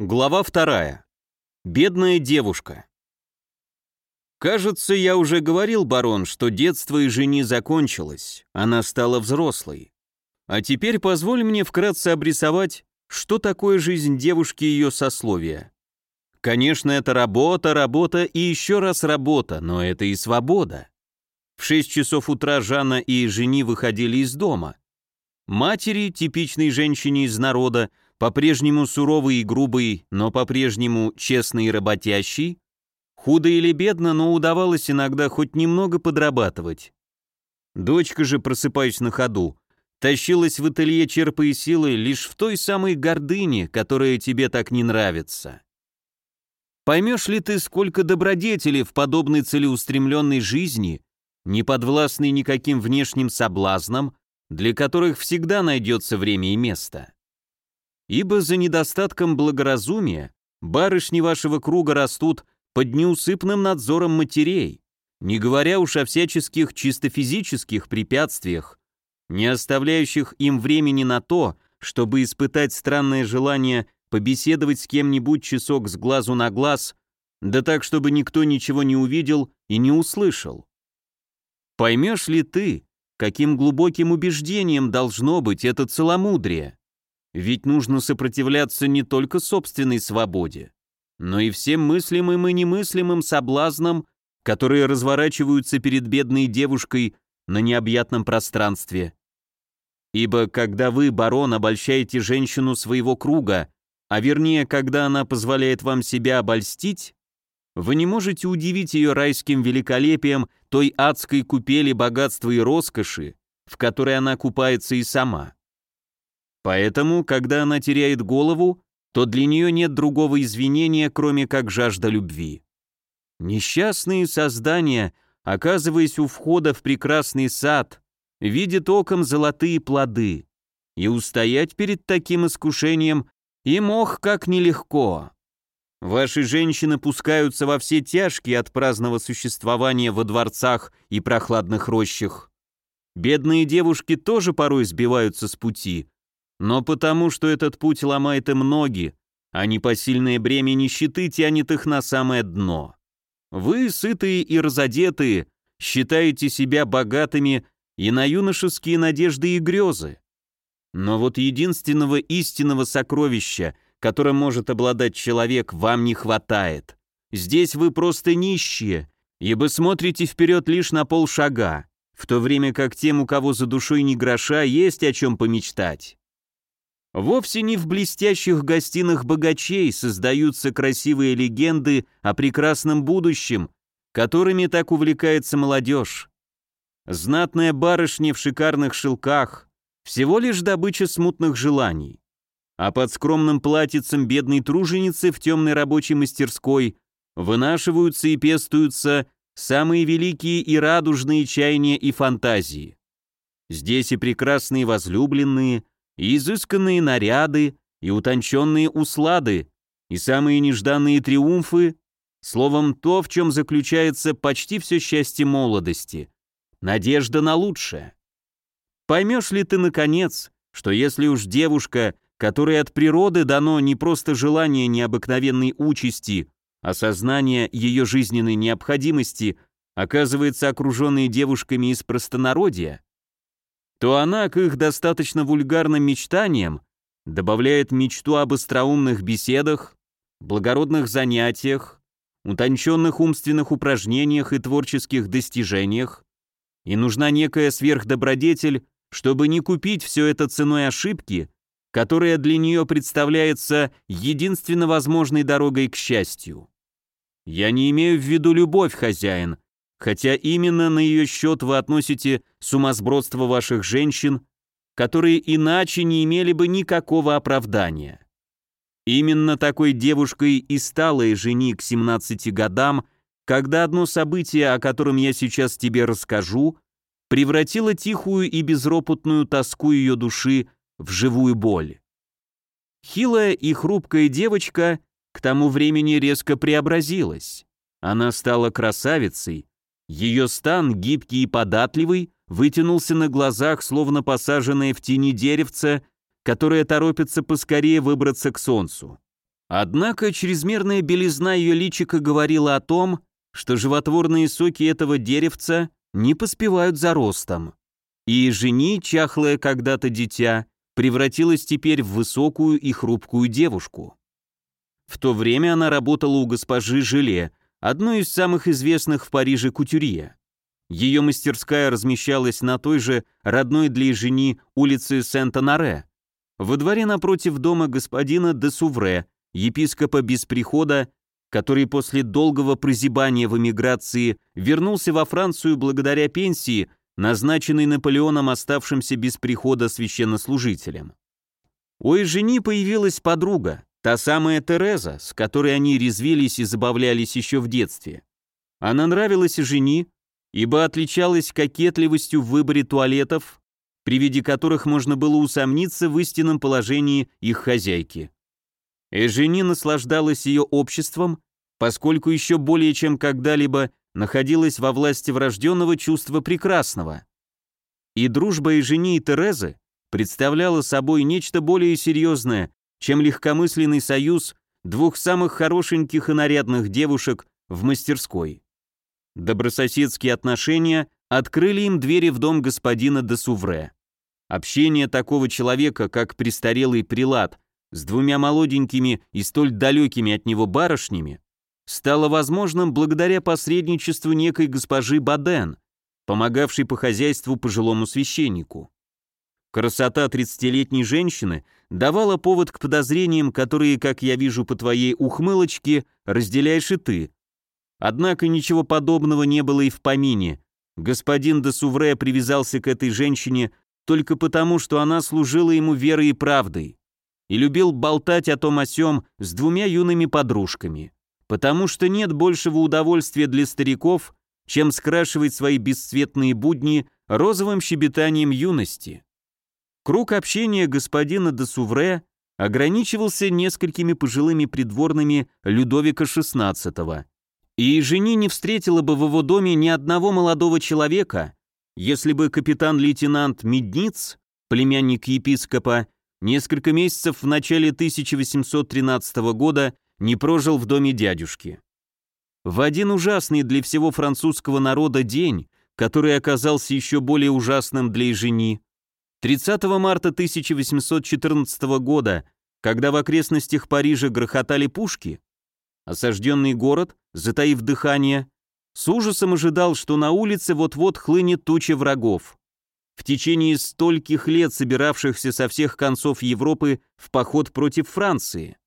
Глава вторая. Бедная девушка. Кажется, я уже говорил, барон, что детство и жени закончилось, она стала взрослой. А теперь позволь мне вкратце обрисовать, что такое жизнь девушки и ее сословия. Конечно, это работа, работа и еще раз работа, но это и свобода. В 6 часов утра Жанна и жени выходили из дома. Матери, типичной женщине из народа, по-прежнему суровый и грубый, но по-прежнему честный и работящий, худо или бедно, но удавалось иногда хоть немного подрабатывать. Дочка же, просыпаясь на ходу, тащилась в ателье, черпая силы лишь в той самой гордыне, которая тебе так не нравится. Поймешь ли ты, сколько добродетелей в подобной целеустремленной жизни, не подвластной никаким внешним соблазнам, для которых всегда найдется время и место? Ибо за недостатком благоразумия барышни вашего круга растут под неусыпным надзором матерей, не говоря уж о всяческих чисто физических препятствиях, не оставляющих им времени на то, чтобы испытать странное желание побеседовать с кем-нибудь часок с глазу на глаз, да так, чтобы никто ничего не увидел и не услышал. Поймешь ли ты, каким глубоким убеждением должно быть это целомудрие? Ведь нужно сопротивляться не только собственной свободе, но и всем мыслимым и немыслимым соблазнам, которые разворачиваются перед бедной девушкой на необъятном пространстве. Ибо когда вы, барон, обольщаете женщину своего круга, а вернее, когда она позволяет вам себя обольстить, вы не можете удивить ее райским великолепием той адской купели богатства и роскоши, в которой она купается и сама. Поэтому, когда она теряет голову, то для нее нет другого извинения, кроме как жажда любви. Несчастные создания, оказываясь у входа в прекрасный сад, видят оком золотые плоды, и устоять перед таким искушением им ох как нелегко. Ваши женщины пускаются во все тяжкие от праздного существования во дворцах и прохладных рощах. Бедные девушки тоже порой сбиваются с пути, но потому, что этот путь ломает им ноги, а непосильное бремя нищеты тянет их на самое дно. Вы, сытые и разодетые, считаете себя богатыми и на юношеские надежды и грезы. Но вот единственного истинного сокровища, которым может обладать человек, вам не хватает. Здесь вы просто нищие, ибо смотрите вперед лишь на полшага, в то время как тем, у кого за душой ни гроша, есть о чем помечтать. Вовсе не в блестящих гостиных богачей создаются красивые легенды о прекрасном будущем, которыми так увлекается молодежь. Знатная барышня в шикарных шелках – всего лишь добыча смутных желаний. А под скромным платьицем бедной труженицы в темной рабочей мастерской вынашиваются и пестуются самые великие и радужные чаяния и фантазии. Здесь и прекрасные возлюбленные – и изысканные наряды, и утонченные услады, и самые нежданные триумфы, словом, то, в чем заключается почти все счастье молодости, надежда на лучшее. Поймешь ли ты, наконец, что если уж девушка, которой от природы дано не просто желание необыкновенной участи, а сознание ее жизненной необходимости, оказывается окруженной девушками из простонародья, то она к их достаточно вульгарным мечтаниям добавляет мечту об остроумных беседах, благородных занятиях, утонченных умственных упражнениях и творческих достижениях, и нужна некая сверхдобродетель, чтобы не купить все это ценой ошибки, которая для нее представляется единственно возможной дорогой к счастью. Я не имею в виду любовь, хозяин, хотя именно на ее счет вы относите сумасбродство ваших женщин, которые иначе не имели бы никакого оправдания. Именно такой девушкой и стала и жени к 17 годам, когда одно событие, о котором я сейчас тебе расскажу, превратило тихую и безропотную тоску ее души в живую боль. Хилая и хрупкая девочка к тому времени резко преобразилась. Она стала красавицей, ее стан, гибкий и податливый, вытянулся на глазах, словно посаженное в тени деревце, которое торопится поскорее выбраться к солнцу. Однако чрезмерная белизна ее личика говорила о том, что животворные соки этого деревца не поспевают за ростом. И жени, чахлое когда-то дитя, превратилась теперь в высокую и хрупкую девушку. В то время она работала у госпожи Желе, одной из самых известных в Париже кутюрье. Ее мастерская размещалась на той же родной для жени улице Сент-Анаре, во дворе напротив дома господина де Сувре, епископа без прихода, который после долгого прозябания в эмиграции вернулся во Францию благодаря пенсии, назначенной Наполеоном оставшимся без прихода священнослужителем. У Эжени появилась подруга, та самая Тереза, с которой они резвились и забавлялись еще в детстве. Она нравилась Эжени, ибо отличалась кокетливостью в выборе туалетов, при виде которых можно было усомниться в истинном положении их хозяйки. Эжени наслаждалась ее обществом, поскольку еще более чем когда-либо находилась во власти врожденного чувства прекрасного. И дружба Эжени и Терезы представляла собой нечто более серьезное, чем легкомысленный союз двух самых хорошеньких и нарядных девушек в мастерской. Добрососедские отношения открыли им двери в дом господина де Сувре. Общение такого человека, как престарелый прилад, с двумя молоденькими и столь далекими от него барышнями, стало возможным благодаря посредничеству некой госпожи Баден, помогавшей по хозяйству пожилому священнику. Красота тридцатилетней женщины давала повод к подозрениям, которые, как я вижу по твоей ухмылочке, разделяешь и ты. Однако ничего подобного не было и в помине. Господин де Сувре привязался к этой женщине только потому, что она служила ему верой и правдой и любил болтать о том о сём с двумя юными подружками, потому что нет большего удовольствия для стариков, чем скрашивать свои бесцветные будни розовым щебетанием юности. Круг общения господина де Сувре ограничивался несколькими пожилыми придворными Людовика XVI, и жени не встретила бы в его доме ни одного молодого человека, если бы капитан-лейтенант Медниц, племянник епископа, несколько месяцев в начале 1813 года не прожил в доме дядюшки. В один ужасный для всего французского народа день, который оказался еще более ужасным для жени, 30 марта 1814 года, когда в окрестностях Парижа грохотали пушки, осажденный город, затаив дыхание, с ужасом ожидал, что на улице вот-вот хлынет туча врагов в течение стольких лет собиравшихся со всех концов Европы в поход против Франции.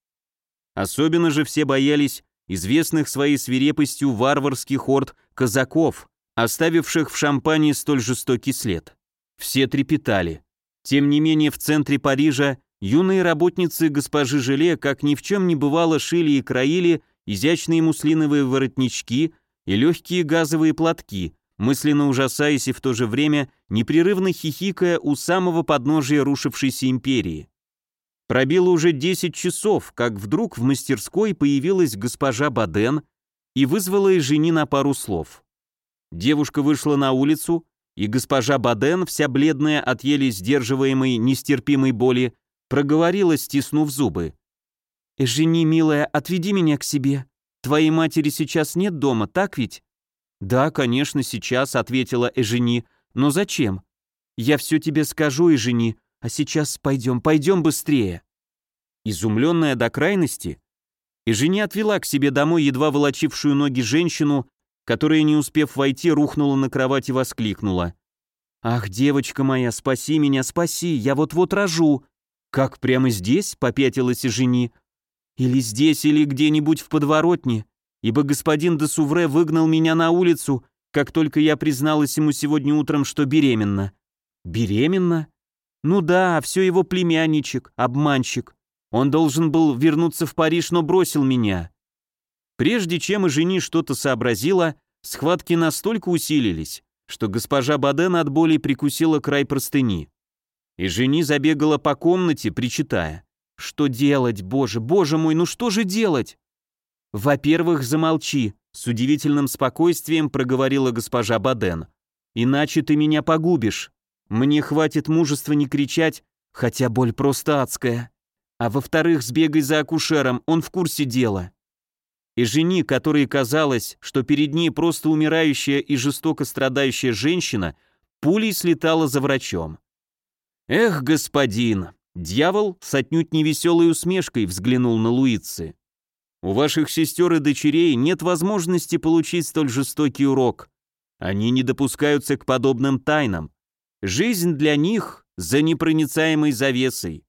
Особенно же все боялись известных своей свирепостью варварских орд казаков, оставивших в Шампании столь жестокий след. Все трепетали. Тем не менее, в центре Парижа юные работницы госпожи Желе, как ни в чем не бывало, шили и краили изящные муслиновые воротнички и легкие газовые платки, мысленно ужасаясь и в то же время непрерывно хихикая у самого подножия рушившейся империи. Пробило уже 10 часов, как вдруг в мастерской появилась госпожа Баден и вызвала из жени на пару слов. Девушка вышла на улицу, и госпожа Баден, вся бледная от еле сдерживаемой нестерпимой боли, проговорила, стиснув зубы. «Жени, милая, отведи меня к себе. Твоей матери сейчас нет дома, так ведь?» «Да, конечно, сейчас», — ответила Эжени. «Но зачем?» «Я все тебе скажу, Эжени, а сейчас пойдем, пойдем быстрее». Изумленная до крайности, Эжени отвела к себе домой едва волочившую ноги женщину, которая, не успев войти, рухнула на кровать и воскликнула. «Ах, девочка моя, спаси меня, спаси, я вот-вот рожу!» «Как, прямо здесь?» — попятилась Эжени. «Или здесь, или где-нибудь в подворотне ибо господин де Сувре выгнал меня на улицу, как только я призналась ему сегодня утром, что беременна. Беременна? Ну да, все его племянничек, обманщик. Он должен был вернуться в Париж, но бросил меня. Прежде чем и жени что-то сообразила, схватки настолько усилились, что госпожа Баден от боли прикусила край простыни. И жени забегала по комнате, причитая. «Что делать, боже, боже мой, ну что же делать?» «Во-первых, замолчи», — с удивительным спокойствием проговорила госпожа Баден. «Иначе ты меня погубишь. Мне хватит мужества не кричать, хотя боль просто адская. А во-вторых, сбегай за акушером, он в курсе дела. И жени, которой казалось, что перед ней просто умирающая и жестоко страдающая женщина, пулей слетала за врачом. «Эх, господин!» Дьявол с отнюдь невеселой усмешкой взглянул на Луицы. «У ваших сестер и дочерей нет возможности получить столь жестокий урок. Они не допускаются к подобным тайнам. Жизнь для них за непроницаемой завесой,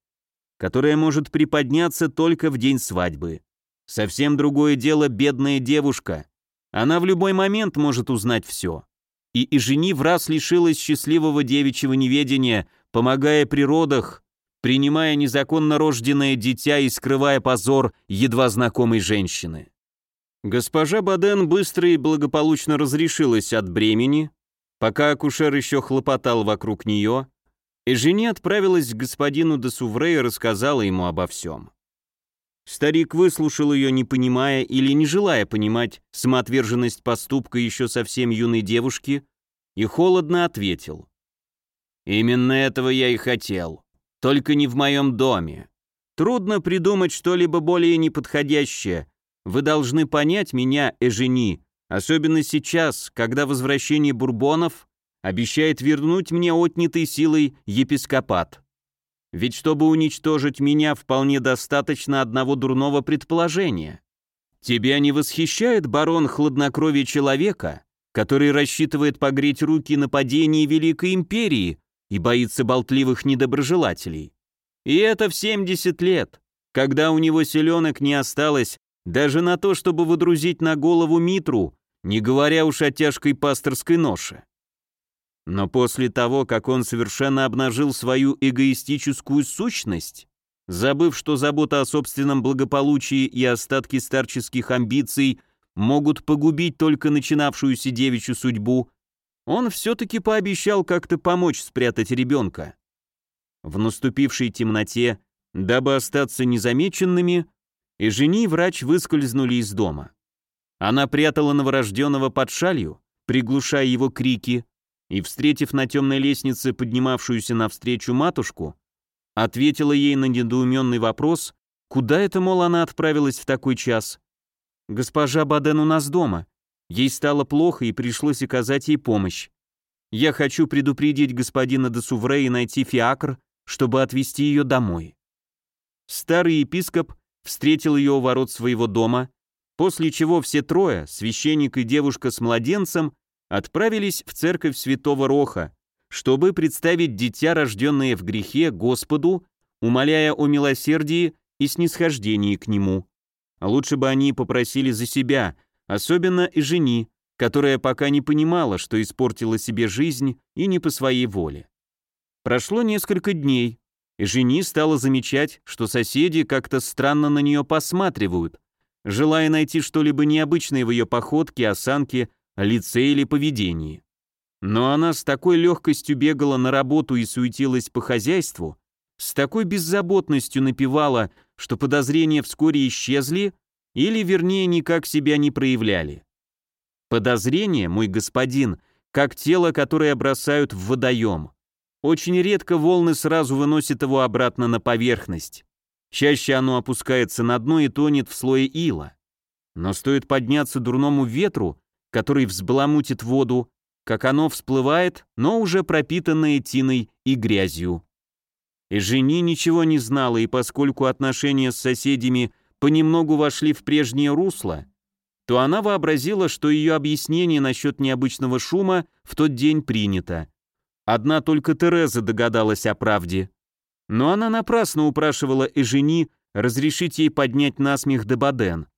которая может приподняться только в день свадьбы. Совсем другое дело бедная девушка. Она в любой момент может узнать все. И жени в раз лишилась счастливого девичьего неведения, помогая при родах, принимая незаконно рожденное дитя и скрывая позор едва знакомой женщины. Госпожа Баден быстро и благополучно разрешилась от бремени, пока акушер еще хлопотал вокруг нее, и жене отправилась к господину де Сувре и рассказала ему обо всем. Старик выслушал ее, не понимая или не желая понимать самоотверженность поступка еще совсем юной девушки, и холодно ответил. «Именно этого я и хотел. Только не в моем доме. Трудно придумать что-либо более неподходящее. Вы должны понять меня, Эжени, особенно сейчас, когда возвращение бурбонов обещает вернуть мне отнятый силой епископат. Ведь чтобы уничтожить меня, вполне достаточно одного дурного предположения. Тебя не восхищает барон хладнокровие человека, который рассчитывает погреть руки на падении Великой Империи и боится болтливых недоброжелателей? И это в 70 лет, когда у него селенок не осталось даже на то, чтобы выдрузить на голову Митру, не говоря уж о тяжкой пасторской ноше. Но после того, как он совершенно обнажил свою эгоистическую сущность, забыв, что забота о собственном благополучии и остатки старческих амбиций могут погубить только начинавшуюся девичью судьбу, он все-таки пообещал как-то помочь спрятать ребенка. В наступившей темноте, дабы остаться незамеченными, и жени и врач выскользнули из дома. Она прятала новорожденного под шалью, приглушая его крики, и, встретив на темной лестнице поднимавшуюся навстречу матушку, ответила ей на недоуменный вопрос, куда это, мол, она отправилась в такой час. «Госпожа Баден у нас дома. Ей стало плохо, и пришлось оказать ей помощь. Я хочу предупредить господина де Сувре и найти фиакр, чтобы отвезти ее домой». Старый епископ встретил ее у ворот своего дома, после чего все трое, священник и девушка с младенцем, отправились в церковь святого Роха, чтобы представить дитя, рожденное в грехе, Господу, умоляя о милосердии и снисхождении к нему. лучше бы они попросили за себя, особенно и жени, которая пока не понимала, что испортила себе жизнь и не по своей воле. Прошло несколько дней, и жени стала замечать, что соседи как-то странно на нее посматривают, желая найти что-либо необычное в ее походке, осанке лице или поведении. Но она с такой легкостью бегала на работу и суетилась по хозяйству, с такой беззаботностью напевала, что подозрения вскоре исчезли или, вернее, никак себя не проявляли. Подозрение, мой господин, как тело, которое бросают в водоем. Очень редко волны сразу выносят его обратно на поверхность. Чаще оно опускается на дно и тонет в слое ила. Но стоит подняться дурному ветру, который взбаламутит воду, как оно всплывает, но уже пропитанное тиной и грязью. И жени ничего не знала, и поскольку отношения с соседями понемногу вошли в прежнее русло, то она вообразила, что ее объяснение насчет необычного шума в тот день принято. Одна только Тереза догадалась о правде. Но она напрасно упрашивала Эжени разрешить ей поднять насмех Дебаден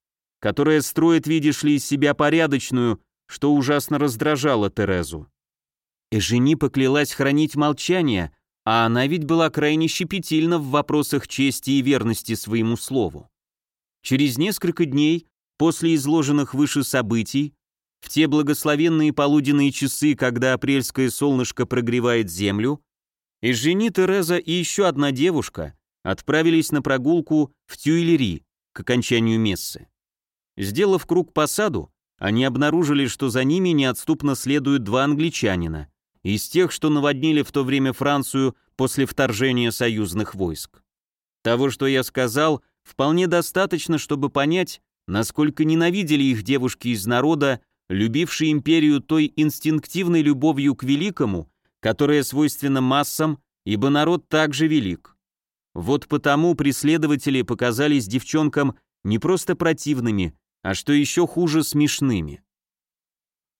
которая строит, видишь ли, из себя порядочную, что ужасно раздражало Терезу. Эжени поклялась хранить молчание, а она ведь была крайне щепетильна в вопросах чести и верности своему слову. Через несколько дней, после изложенных выше событий, в те благословенные полуденные часы, когда апрельское солнышко прогревает землю, Эжени, Тереза и еще одна девушка отправились на прогулку в Тюильри к окончанию мессы. Сделав круг по саду, они обнаружили, что за ними неотступно следуют два англичанина, из тех, что наводнили в то время Францию после вторжения союзных войск. Того, что я сказал, вполне достаточно, чтобы понять, насколько ненавидели их девушки из народа, любившие империю той инстинктивной любовью к великому, которая свойственна массам, ибо народ также велик. Вот потому преследователи показались девчонкам не просто противными, а что еще хуже смешными.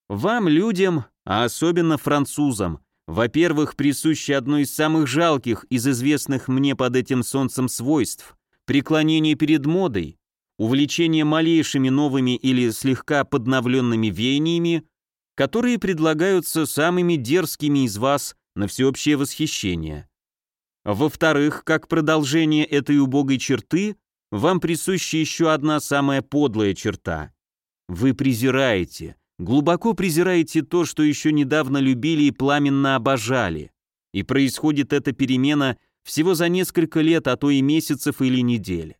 Вам, людям, а особенно французам, во-первых, присуще одно из самых жалких из известных мне под этим солнцем свойств – преклонение перед модой, увлечение малейшими новыми или слегка подновленными веяниями, которые предлагаются самыми дерзкими из вас на всеобщее восхищение. Во-вторых, как продолжение этой убогой черты, вам присуща еще одна самая подлая черта. Вы презираете, глубоко презираете то, что еще недавно любили и пламенно обожали. И происходит эта перемена всего за несколько лет, а то и месяцев или недель.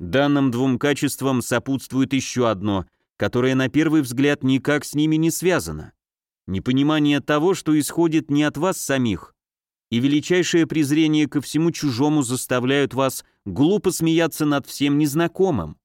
Данным двум качествам сопутствует еще одно, которое на первый взгляд никак с ними не связано. Непонимание того, что исходит не от вас самих, и величайшее презрение ко всему чужому заставляют вас глупо смеяться над всем незнакомым.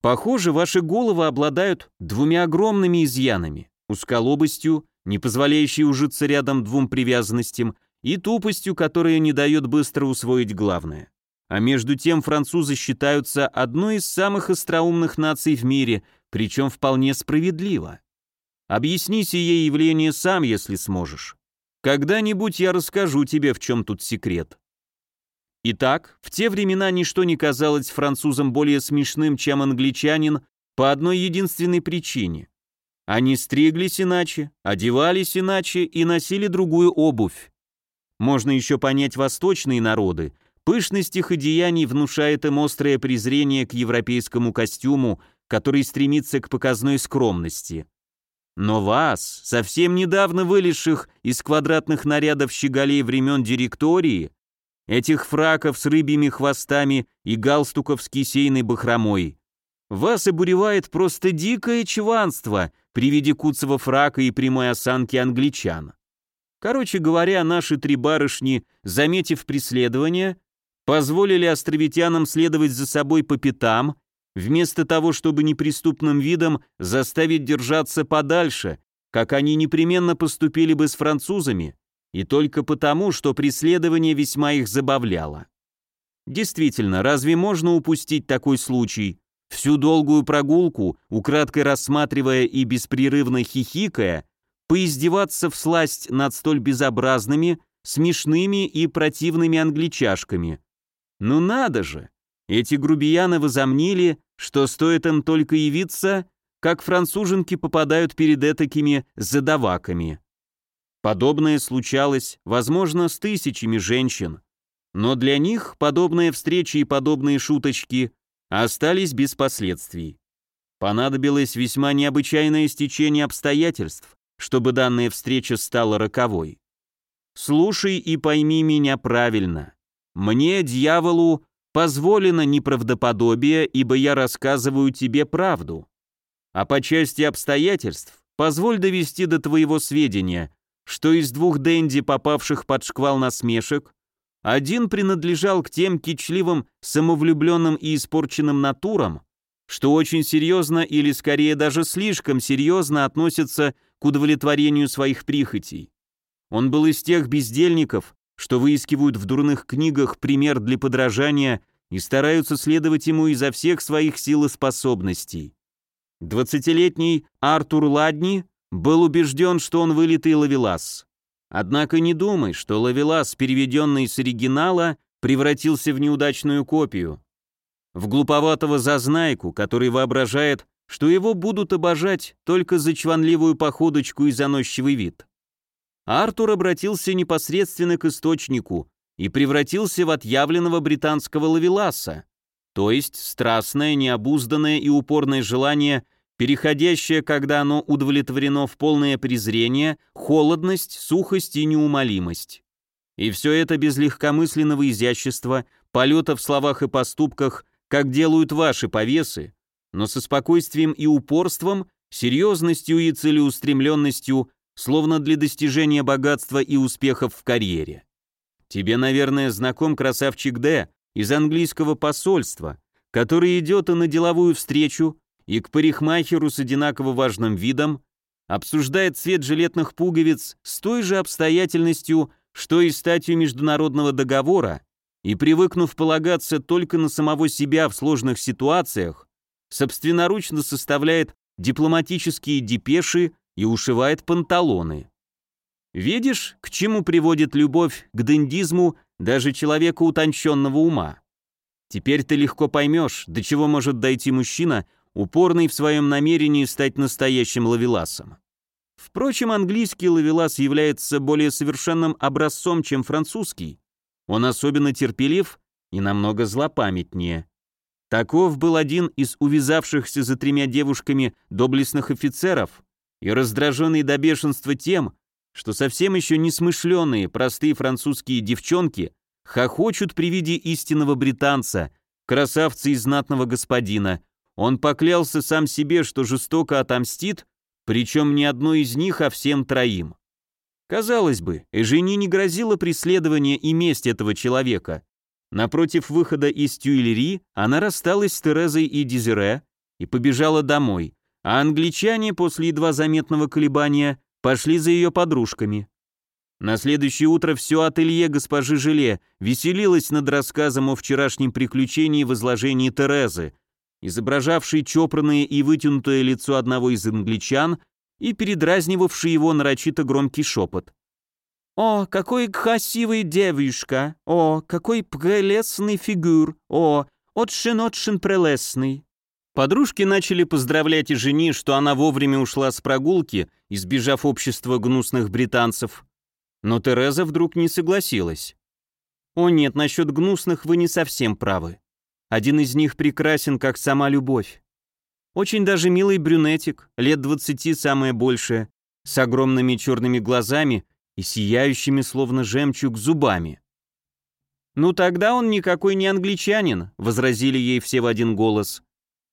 Похоже, ваши головы обладают двумя огромными изъянами – узколобостью, не позволяющей ужиться рядом двум привязанностям, и тупостью, которая не дает быстро усвоить главное. А между тем французы считаются одной из самых остроумных наций в мире, причем вполне справедливо. Объясни сие явление сам, если сможешь. Когда-нибудь я расскажу тебе, в чем тут секрет. Итак, в те времена ничто не казалось французам более смешным, чем англичанин, по одной единственной причине. Они стриглись иначе, одевались иначе и носили другую обувь. Можно еще понять восточные народы. Пышность их одеяний внушает им острое презрение к европейскому костюму, который стремится к показной скромности. Но вас, совсем недавно вылезших из квадратных нарядов щеголей времен директории, этих фраков с рыбьими хвостами и галстуков с кисейной бахромой. Вас обуревает просто дикое чванство при виде куцого фрака и прямой осанки англичан. Короче говоря, наши три барышни, заметив преследование, позволили островитянам следовать за собой по пятам, вместо того, чтобы неприступным видом заставить держаться подальше, как они непременно поступили бы с французами, и только потому, что преследование весьма их забавляло. Действительно, разве можно упустить такой случай? Всю долгую прогулку, украдкой рассматривая и беспрерывно хихикая, поиздеваться в сласть над столь безобразными, смешными и противными англичашками. Ну надо же! Эти грубияны возомнили, что стоит им только явиться, как француженки попадают перед этакими задаваками. Подобное случалось, возможно, с тысячами женщин. Но для них подобные встречи и подобные шуточки остались без последствий. Понадобилось весьма необычайное стечение обстоятельств, чтобы данная встреча стала роковой. Слушай и пойми меня правильно. Мне, дьяволу, позволено неправдоподобие, ибо я рассказываю тебе правду. А по части обстоятельств, позволь довести до твоего сведения, что из двух денди, попавших под шквал насмешек, один принадлежал к тем кичливым, самовлюбленным и испорченным натурам, что очень серьезно или скорее даже слишком серьезно относятся к удовлетворению своих прихотей. Он был из тех бездельников, что выискивают в дурных книгах пример для подражания и стараются следовать ему изо всех своих сил и способностей. Двадцатилетний Артур Ладни был убежден, что он вылитый лавелас. Однако не думай, что лавелас, переведенный с оригинала, превратился в неудачную копию. В глуповатого зазнайку, который воображает, что его будут обожать только за чванливую походочку и заносчивый вид. Артур обратился непосредственно к источнику и превратился в отъявленного британского лавеласа, то есть страстное, необузданное и упорное желание переходящее, когда оно удовлетворено в полное презрение, холодность, сухость и неумолимость. И все это без легкомысленного изящества, полета в словах и поступках, как делают ваши повесы, но со спокойствием и упорством, серьезностью и целеустремленностью, словно для достижения богатства и успехов в карьере. Тебе, наверное, знаком красавчик Д, из английского посольства, который идет и на деловую встречу, и к парикмахеру с одинаково важным видом, обсуждает цвет жилетных пуговиц с той же обстоятельностью, что и статью международного договора, и привыкнув полагаться только на самого себя в сложных ситуациях, собственноручно составляет дипломатические депеши и ушивает панталоны. Видишь, к чему приводит любовь к дендизму даже человека утонченного ума? Теперь ты легко поймешь, до чего может дойти мужчина, упорный в своем намерении стать настоящим лавеласом. Впрочем, английский лавелас является более совершенным образцом, чем французский. Он особенно терпелив и намного злопамятнее. Таков был один из увязавшихся за тремя девушками доблестных офицеров и раздраженный до бешенства тем, что совсем еще несмышленые простые французские девчонки хохочут при виде истинного британца, красавца и знатного господина, он поклялся сам себе, что жестоко отомстит, причем не одной из них, а всем троим. Казалось бы, Эжени не грозило преследование и месть этого человека. Напротив выхода из Тюильри она рассталась с Терезой и Дезире и побежала домой, а англичане после едва заметного колебания пошли за ее подружками. На следующее утро все ателье госпожи Желе веселилось над рассказом о вчерашнем приключении в изложении Терезы, изображавший чопорное и вытянутое лицо одного из англичан и передразнивавший его нарочито громкий шепот. «О, какой красивый девушка! О, какой прелестный фигур! О, очень-очень прелестный!» Подружки начали поздравлять и жени, что она вовремя ушла с прогулки, избежав общества гнусных британцев. Но Тереза вдруг не согласилась. «О нет, насчет гнусных вы не совсем правы. Один из них прекрасен, как сама любовь. Очень даже милый брюнетик, лет двадцати самое большее, с огромными черными глазами и сияющими, словно жемчуг, зубами. «Ну тогда он никакой не англичанин», — возразили ей все в один голос.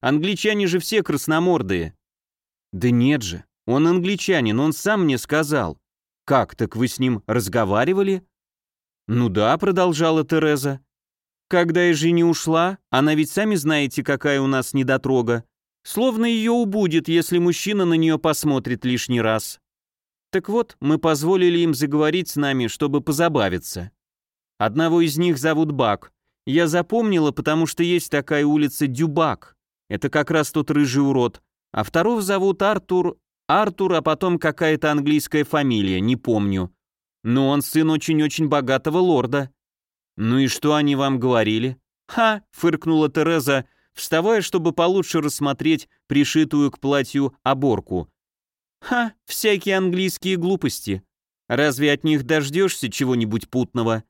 «Англичане же все красномордые». «Да нет же, он англичанин, он сам мне сказал». «Как, так вы с ним разговаривали?» «Ну да», — продолжала Тереза. Когда я же не ушла, она ведь сами знаете, какая у нас недотрога. Словно ее убудет, если мужчина на нее посмотрит лишний раз. Так вот, мы позволили им заговорить с нами, чтобы позабавиться. Одного из них зовут Бак. Я запомнила, потому что есть такая улица Дюбак. Это как раз тот рыжий урод. А второго зовут Артур... Артур, а потом какая-то английская фамилия, не помню. Но он сын очень-очень богатого лорда. «Ну и что они вам говорили?» «Ха!» — фыркнула Тереза, вставая, чтобы получше рассмотреть пришитую к платью оборку. «Ха! Всякие английские глупости. Разве от них дождешься чего-нибудь путного?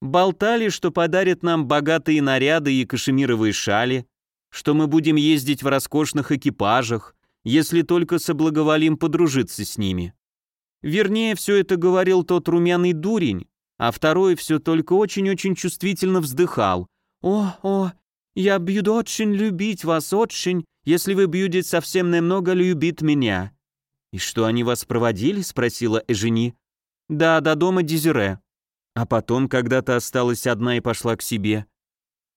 Болтали, что подарят нам богатые наряды и кашемировые шали, что мы будем ездить в роскошных экипажах, если только соблаговолим подружиться с ними. Вернее, все это говорил тот румяный дурень, а второй все только очень-очень чувствительно вздыхал. «О, о, я буду очень любить вас, очень, если вы будете совсем немного любить меня». «И что, они вас проводили?» — спросила Эжени. «Да, до дома Дезире». А потом, когда то осталась одна и пошла к себе.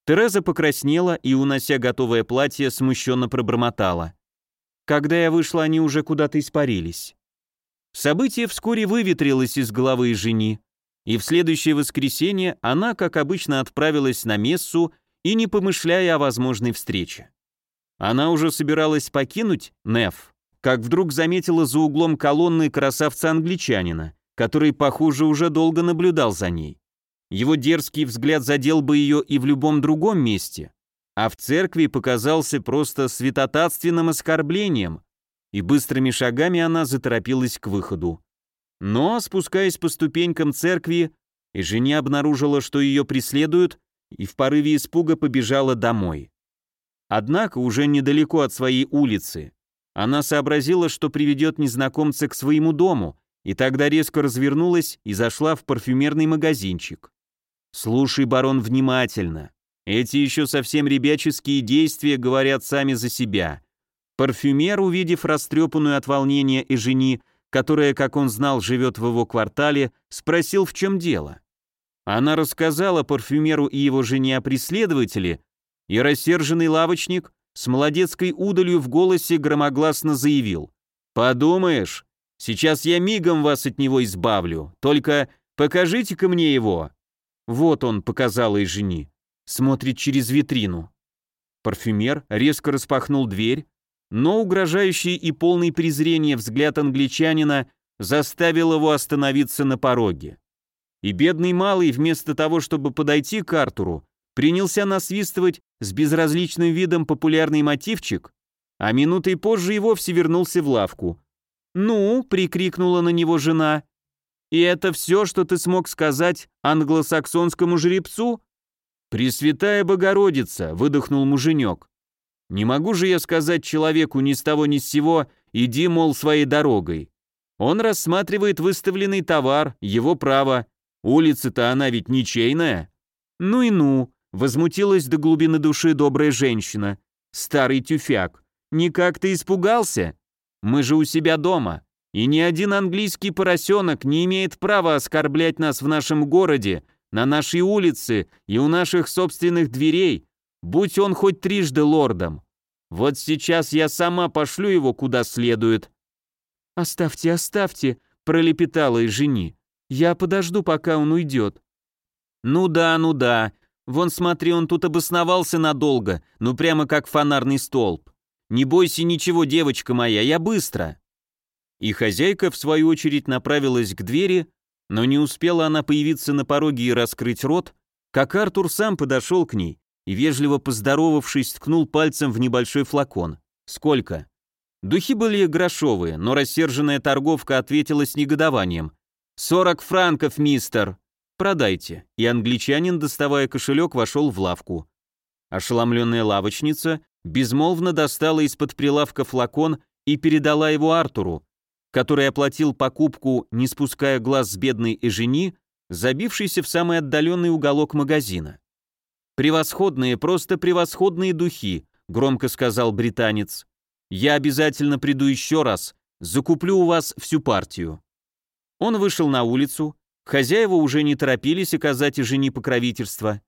Тереза покраснела и, унося готовое платье, смущенно пробормотала. Когда я вышла, они уже куда-то испарились. Событие вскоре выветрилось из головы жени и в следующее воскресенье она, как обычно, отправилась на мессу и не помышляя о возможной встрече. Она уже собиралась покинуть Неф, как вдруг заметила за углом колонны красавца-англичанина, который, похоже, уже долго наблюдал за ней. Его дерзкий взгляд задел бы ее и в любом другом месте, а в церкви показался просто святотатственным оскорблением, и быстрыми шагами она заторопилась к выходу. Но, спускаясь по ступенькам церкви, Эжени обнаружила, что ее преследуют, и в порыве испуга побежала домой. Однако, уже недалеко от своей улицы, она сообразила, что приведет незнакомца к своему дому, и тогда резко развернулась и зашла в парфюмерный магазинчик. «Слушай, барон, внимательно. Эти еще совсем ребяческие действия говорят сами за себя». Парфюмер, увидев растрепанную от волнения Эжени, которая, как он знал, живет в его квартале, спросил, в чем дело. Она рассказала парфюмеру и его жене о преследователе, и рассерженный лавочник с молодецкой удалью в голосе громогласно заявил. «Подумаешь, сейчас я мигом вас от него избавлю, только покажите-ка мне его». Вот он, показала и жени, смотрит через витрину. Парфюмер резко распахнул дверь, но угрожающий и полный презрения взгляд англичанина заставил его остановиться на пороге. И бедный малый, вместо того, чтобы подойти к Артуру, принялся насвистывать с безразличным видом популярный мотивчик, а минутой позже и вовсе вернулся в лавку. «Ну», — прикрикнула на него жена, — «и это все, что ты смог сказать англосаксонскому жеребцу?» «Пресвятая Богородица», — выдохнул муженек. «Не могу же я сказать человеку ни с того ни с сего, иди, мол, своей дорогой. Он рассматривает выставленный товар, его право. Улица-то она ведь ничейная». «Ну и ну», — возмутилась до глубины души добрая женщина. «Старый тюфяк, никак ты испугался? Мы же у себя дома, и ни один английский поросенок не имеет права оскорблять нас в нашем городе, на нашей улице и у наших собственных дверей, будь он хоть трижды лордом. Вот сейчас я сама пошлю его куда следует». «Оставьте, оставьте», — пролепетала и жени. «Я подожду, пока он уйдет». «Ну да, ну да. Вон смотри, он тут обосновался надолго, ну прямо как фонарный столб. Не бойся ничего, девочка моя, я быстро». И хозяйка, в свою очередь, направилась к двери, но не успела она появиться на пороге и раскрыть рот, как Артур сам подошел к ней и, вежливо поздоровавшись, ткнул пальцем в небольшой флакон. «Сколько?» Духи были грошовые, но рассерженная торговка ответила с негодованием. «Сорок франков, мистер!» «Продайте». И англичанин, доставая кошелек, вошел в лавку. Ошеломленная лавочница безмолвно достала из-под прилавка флакон и передала его Артуру, который оплатил покупку, не спуская глаз с бедной Эжени, забившейся в самый отдаленный уголок магазина. «Превосходные, просто превосходные духи», — громко сказал британец. «Я обязательно приду еще раз, закуплю у вас всю партию». Он вышел на улицу, хозяева уже не торопились оказать Эжени покровительство,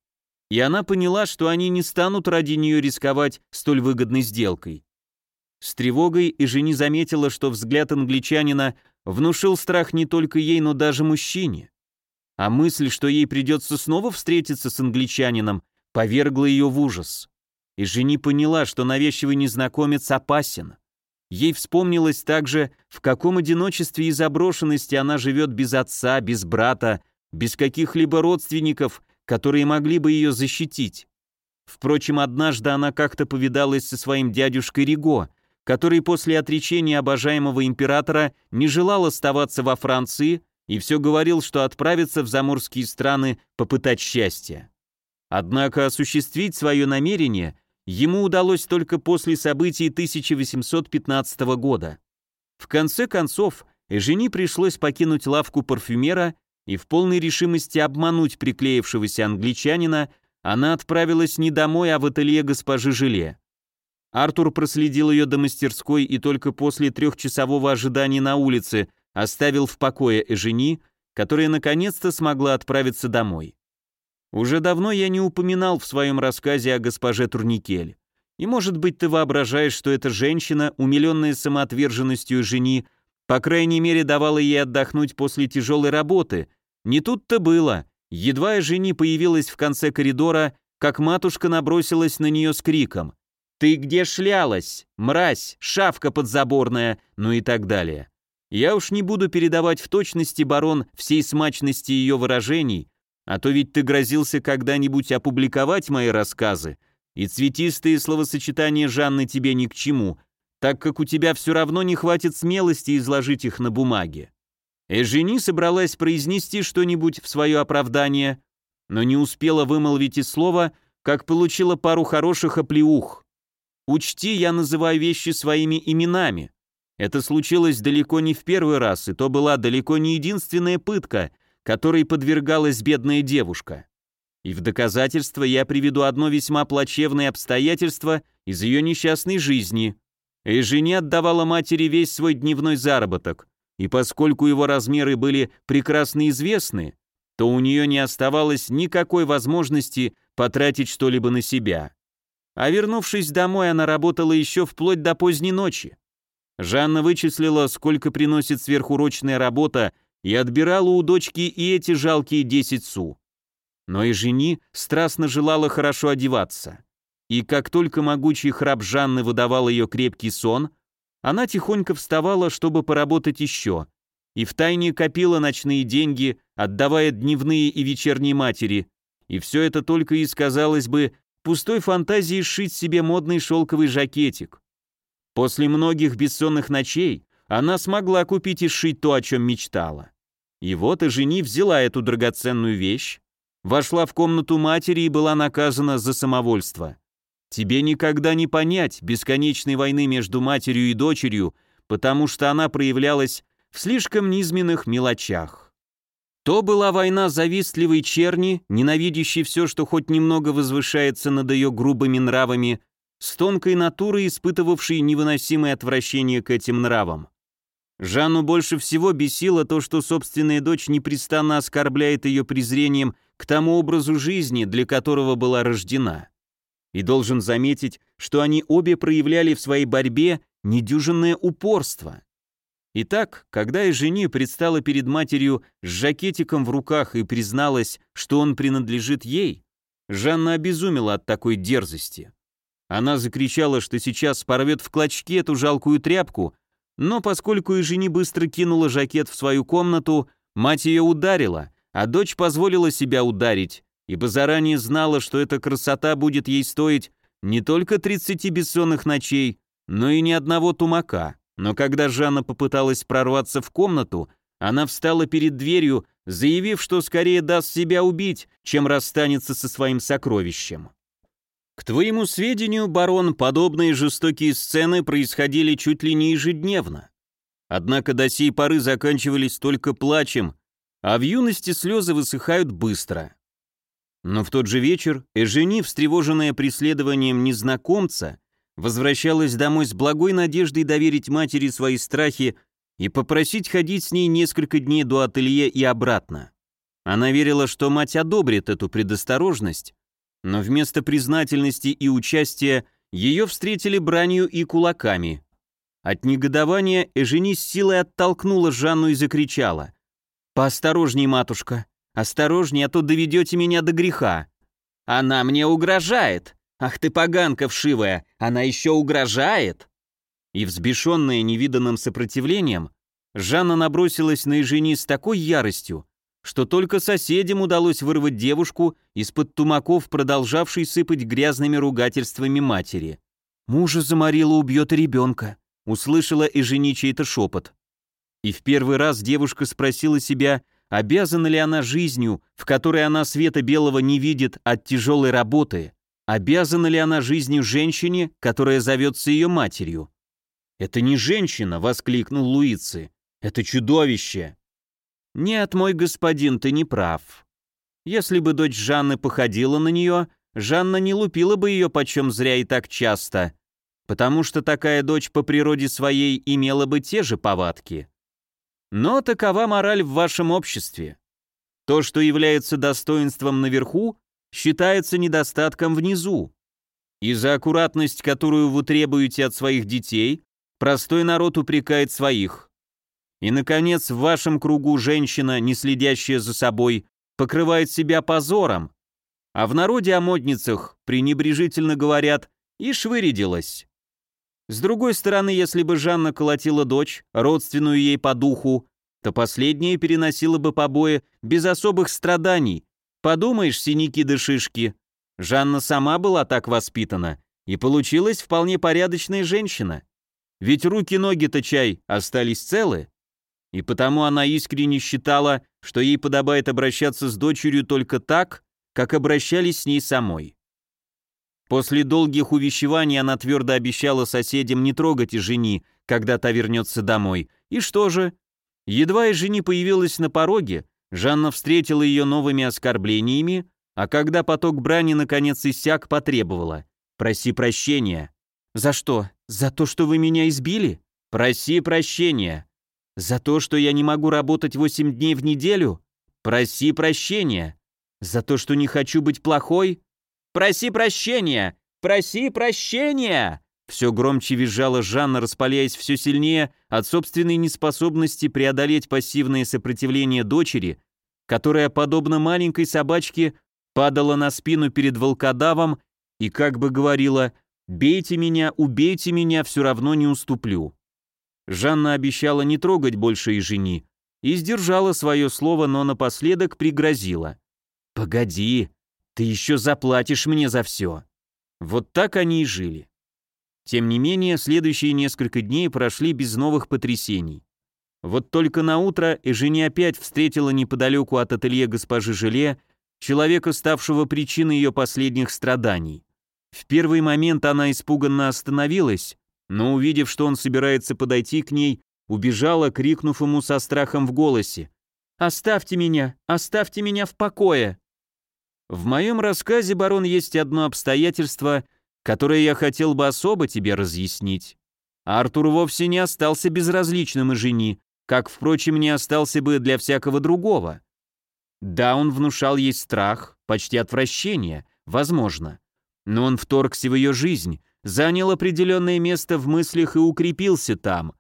и она поняла, что они не станут ради нее рисковать столь выгодной сделкой. С тревогой и жени заметила, что взгляд англичанина внушил страх не только ей, но даже мужчине. А мысль, что ей придется снова встретиться с англичанином, повергла ее в ужас. И жени поняла, что навязчивый незнакомец опасен. Ей вспомнилось также, в каком одиночестве и заброшенности она живет без отца, без брата, без каких-либо родственников, которые могли бы ее защитить. Впрочем, однажды она как-то повидалась со своим дядюшкой Риго, который после отречения обожаемого императора не желал оставаться во Франции и все говорил, что отправится в заморские страны попытать счастья. Однако осуществить свое намерение ему удалось только после событий 1815 года. В конце концов, Эжени пришлось покинуть лавку парфюмера и в полной решимости обмануть приклеившегося англичанина она отправилась не домой, а в ателье госпожи Желе. Артур проследил ее до мастерской и только после трехчасового ожидания на улице оставил в покое Эжени, которая наконец-то смогла отправиться домой. Уже давно я не упоминал в своем рассказе о госпоже Турникель. И может быть ты воображаешь, что эта женщина, умиленная самоотверженностью жени, по крайней мере давала ей отдохнуть после тяжелой работы. Не тут-то было. Едва жени появилась в конце коридора, как матушка набросилась на нее с криком. «Ты где шлялась? Мразь, шавка подзаборная!» ну и так далее. Я уж не буду передавать в точности, барон, всей смачности ее выражений, а то ведь ты грозился когда-нибудь опубликовать мои рассказы, и цветистые словосочетания Жанны тебе ни к чему, так как у тебя все равно не хватит смелости изложить их на бумаге. Эжени собралась произнести что-нибудь в свое оправдание, но не успела вымолвить и слова, как получила пару хороших оплеух. Учти, я называю вещи своими именами. Это случилось далеко не в первый раз, и то была далеко не единственная пытка, которой подвергалась бедная девушка. И в доказательство я приведу одно весьма плачевное обстоятельство из ее несчастной жизни. Эжени отдавала матери весь свой дневной заработок, и поскольку его размеры были прекрасно известны, что у нее не оставалось никакой возможности потратить что-либо на себя. А вернувшись домой, она работала еще вплоть до поздней ночи. Жанна вычислила, сколько приносит сверхурочная работа, и отбирала у дочки и эти жалкие 10 су. Но и жени страстно желала хорошо одеваться. И как только могучий храп Жанны выдавал ее крепкий сон, она тихонько вставала, чтобы поработать еще, и втайне копила ночные деньги, отдавая дневные и вечерние матери, и все это только и сказалось бы пустой фантазии сшить себе модный шелковый жакетик. После многих бессонных ночей она смогла купить и сшить то, о чем мечтала. И вот и жени взяла эту драгоценную вещь, вошла в комнату матери и была наказана за самовольство. Тебе никогда не понять бесконечной войны между матерью и дочерью, потому что она проявлялась в слишком низменных мелочах. То была война завистливой черни, ненавидящей все, что хоть немного возвышается над ее грубыми нравами, с тонкой натурой, испытывавшей невыносимое отвращение к этим нравам. Жанну больше всего бесило то, что собственная дочь непрестанно оскорбляет ее презрением к тому образу жизни, для которого была рождена. И должен заметить, что они обе проявляли в своей борьбе недюжинное упорство. Итак, когда и предстала перед матерью с жакетиком в руках и призналась, что он принадлежит ей, Жанна обезумела от такой дерзости. Она закричала, что сейчас порвет в клочки эту жалкую тряпку, но поскольку и быстро кинула жакет в свою комнату, мать ее ударила, а дочь позволила себя ударить, ибо заранее знала, что эта красота будет ей стоить не только 30 бессонных ночей, но и ни одного тумака. Но когда Жанна попыталась прорваться в комнату, она встала перед дверью, заявив, что скорее даст себя убить, чем расстанется со своим сокровищем. К твоему сведению, барон, подобные жестокие сцены происходили чуть ли не ежедневно. Однако до сей поры заканчивались только плачем, а в юности слезы высыхают быстро. Но в тот же вечер Эжени, встревоженная преследованием незнакомца, возвращалась домой с благой надеждой доверить матери свои страхи и попросить ходить с ней несколько дней до ателье и обратно. Она верила, что мать одобрит эту предосторожность, но вместо признательности и участия ее встретили бранью и кулаками. От негодования Эжени с силой оттолкнула Жанну и закричала. «Поосторожней, матушка, Осторожнее, а то доведете меня до греха. Она мне угрожает. Ах ты поганка вшивая, она еще угрожает. И взбешенная невиданным сопротивлением, Жанна набросилась на Ежени с такой яростью, что только соседям удалось вырвать девушку из-под тумаков, продолжавшей сыпать грязными ругательствами матери. «Мужа заморила, убьет ребенка», — услышала Эжени чей-то шепот. И в первый раз девушка спросила себя, Обязана ли она жизнью, в которой она света белого не видит от тяжелой работы? Обязана ли она жизнью женщине, которая зовется ее матерью? «Это не женщина!» — воскликнул Луици. «Это чудовище!» «Нет, мой господин, ты не прав. Если бы дочь Жанны походила на нее, Жанна не лупила бы ее почем зря и так часто, потому что такая дочь по природе своей имела бы те же повадки. Но такова мораль в вашем обществе. То, что является достоинством наверху, считается недостатком внизу. И за аккуратность, которую вы требуете от своих детей, простой народ упрекает своих. И, наконец, в вашем кругу женщина, не следящая за собой, покрывает себя позором, а в народе о модницах пренебрежительно говорят «и швырядилась». С другой стороны, если бы Жанна колотила дочь, родственную ей по духу, то последняя переносила бы побои без особых страданий. Подумаешь, синяки да шишки. Жанна сама была так воспитана, и получилась вполне порядочная женщина. Ведь руки-ноги-то чай остались целы. И потому она искренне считала, что ей подобает обращаться с дочерью только так, как обращались с ней самой. После долгих увещеваний она твердо обещала соседям не трогать и жени, когда та вернется домой. И что же? Едва и жени появилась на пороге, Жанна встретила ее новыми оскорблениями, а когда поток брани наконец иссяк, потребовала. «Проси прощения». «За что? За то, что вы меня избили?» «Проси прощения». «За то, что я не могу работать восемь дней в неделю?» Проси прощения. За то, что не хочу быть плохой? Проси прощения! Проси прощения!» Все громче визжала Жанна, распаляясь все сильнее от собственной неспособности преодолеть пассивное сопротивление дочери, которая, подобно маленькой собачке, падала на спину перед волкодавом и как бы говорила «Бейте меня, убейте меня, все равно не уступлю». Жанна обещала не трогать больше и жени, и сдержала свое слово, но напоследок пригрозила. «Погоди, ты еще заплатишь мне за все». Вот так они и жили. Тем не менее, следующие несколько дней прошли без новых потрясений. Вот только на утро Эжени опять встретила неподалеку от ателье госпожи Желе человека, ставшего причиной ее последних страданий. В первый момент она испуганно остановилась, но увидев, что он собирается подойти к ней, убежала, крикнув ему со страхом в голосе. «Оставьте меня! Оставьте меня в покое!» В моем рассказе, барон, есть одно обстоятельство, которое я хотел бы особо тебе разъяснить. Артур вовсе не остался безразличным и жени, как, впрочем, не остался бы для всякого другого. Да, он внушал ей страх, почти отвращение, возможно. Но он вторгся в ее жизнь, занял определенное место в мыслях и укрепился там.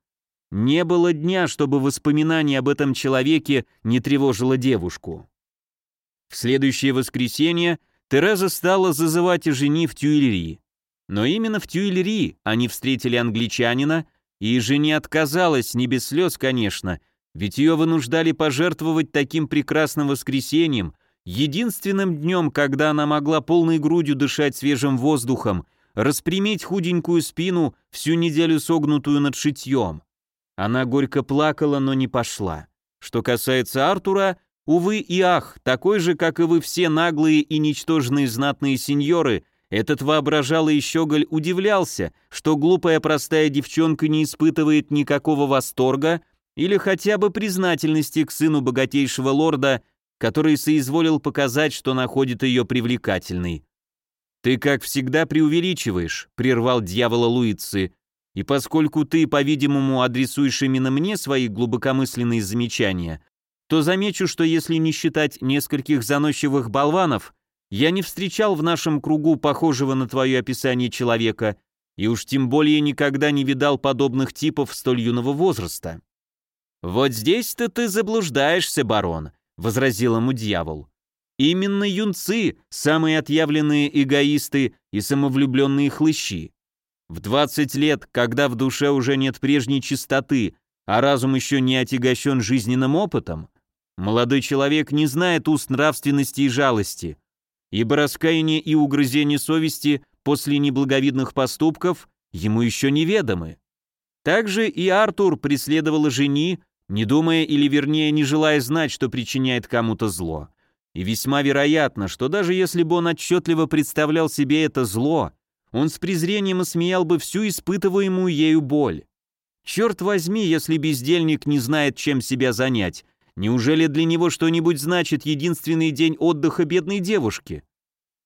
Не было дня, чтобы воспоминание об этом человеке не тревожило девушку. В следующее воскресенье Тереза стала зазывать и жени в Тюильри. Но именно в Тюильри они встретили англичанина, и жени отказалась, не без слез, конечно, ведь ее вынуждали пожертвовать таким прекрасным воскресеньем, единственным днем, когда она могла полной грудью дышать свежим воздухом, распрямить худенькую спину, всю неделю согнутую над шитьем. Она горько плакала, но не пошла. Что касается Артура, увы и ах, такой же, как и вы все наглые и ничтожные знатные сеньоры, этот воображалый щеголь удивлялся, что глупая простая девчонка не испытывает никакого восторга или хотя бы признательности к сыну богатейшего лорда, который соизволил показать, что находит ее привлекательной. «Ты, как всегда, преувеличиваешь», — прервал дьявола Луицы, «и поскольку ты, по-видимому, адресуешь именно мне свои глубокомысленные замечания, то замечу, что если не считать нескольких заносчивых болванов, я не встречал в нашем кругу похожего на твое описание человека, и уж тем более никогда не видал подобных типов столь юного возраста». «Вот здесь-то ты заблуждаешься, барон», — возразил ему дьявол. Именно юнцы – самые отъявленные эгоисты и самовлюбленные хлыщи. В 20 лет, когда в душе уже нет прежней чистоты, а разум еще не отягощен жизненным опытом, молодой человек не знает уст нравственности и жалости, ибо раскаяние и угрызение совести после неблаговидных поступков ему еще неведомы. Также и Артур преследовал жени, не думая или вернее не желая знать, что причиняет кому-то зло. И весьма вероятно, что даже если бы он отчетливо представлял себе это зло, он с презрением осмеял бы всю испытываемую ею боль. Черт возьми, если бездельник не знает, чем себя занять, неужели для него что-нибудь значит единственный день отдыха бедной девушки?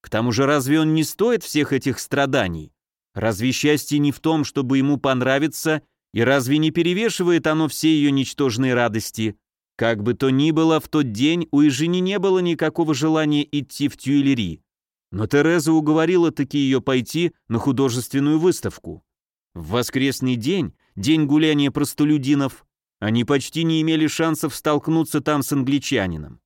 К тому же разве он не стоит всех этих страданий? Разве счастье не в том, чтобы ему понравиться, и разве не перевешивает оно все ее ничтожные радости? Как бы то ни было, в тот день у Ижини не было никакого желания идти в Тюильри. Но Тереза уговорила таки ее пойти на художественную выставку. В воскресный день, день гуляния простолюдинов, они почти не имели шансов столкнуться там с англичанином.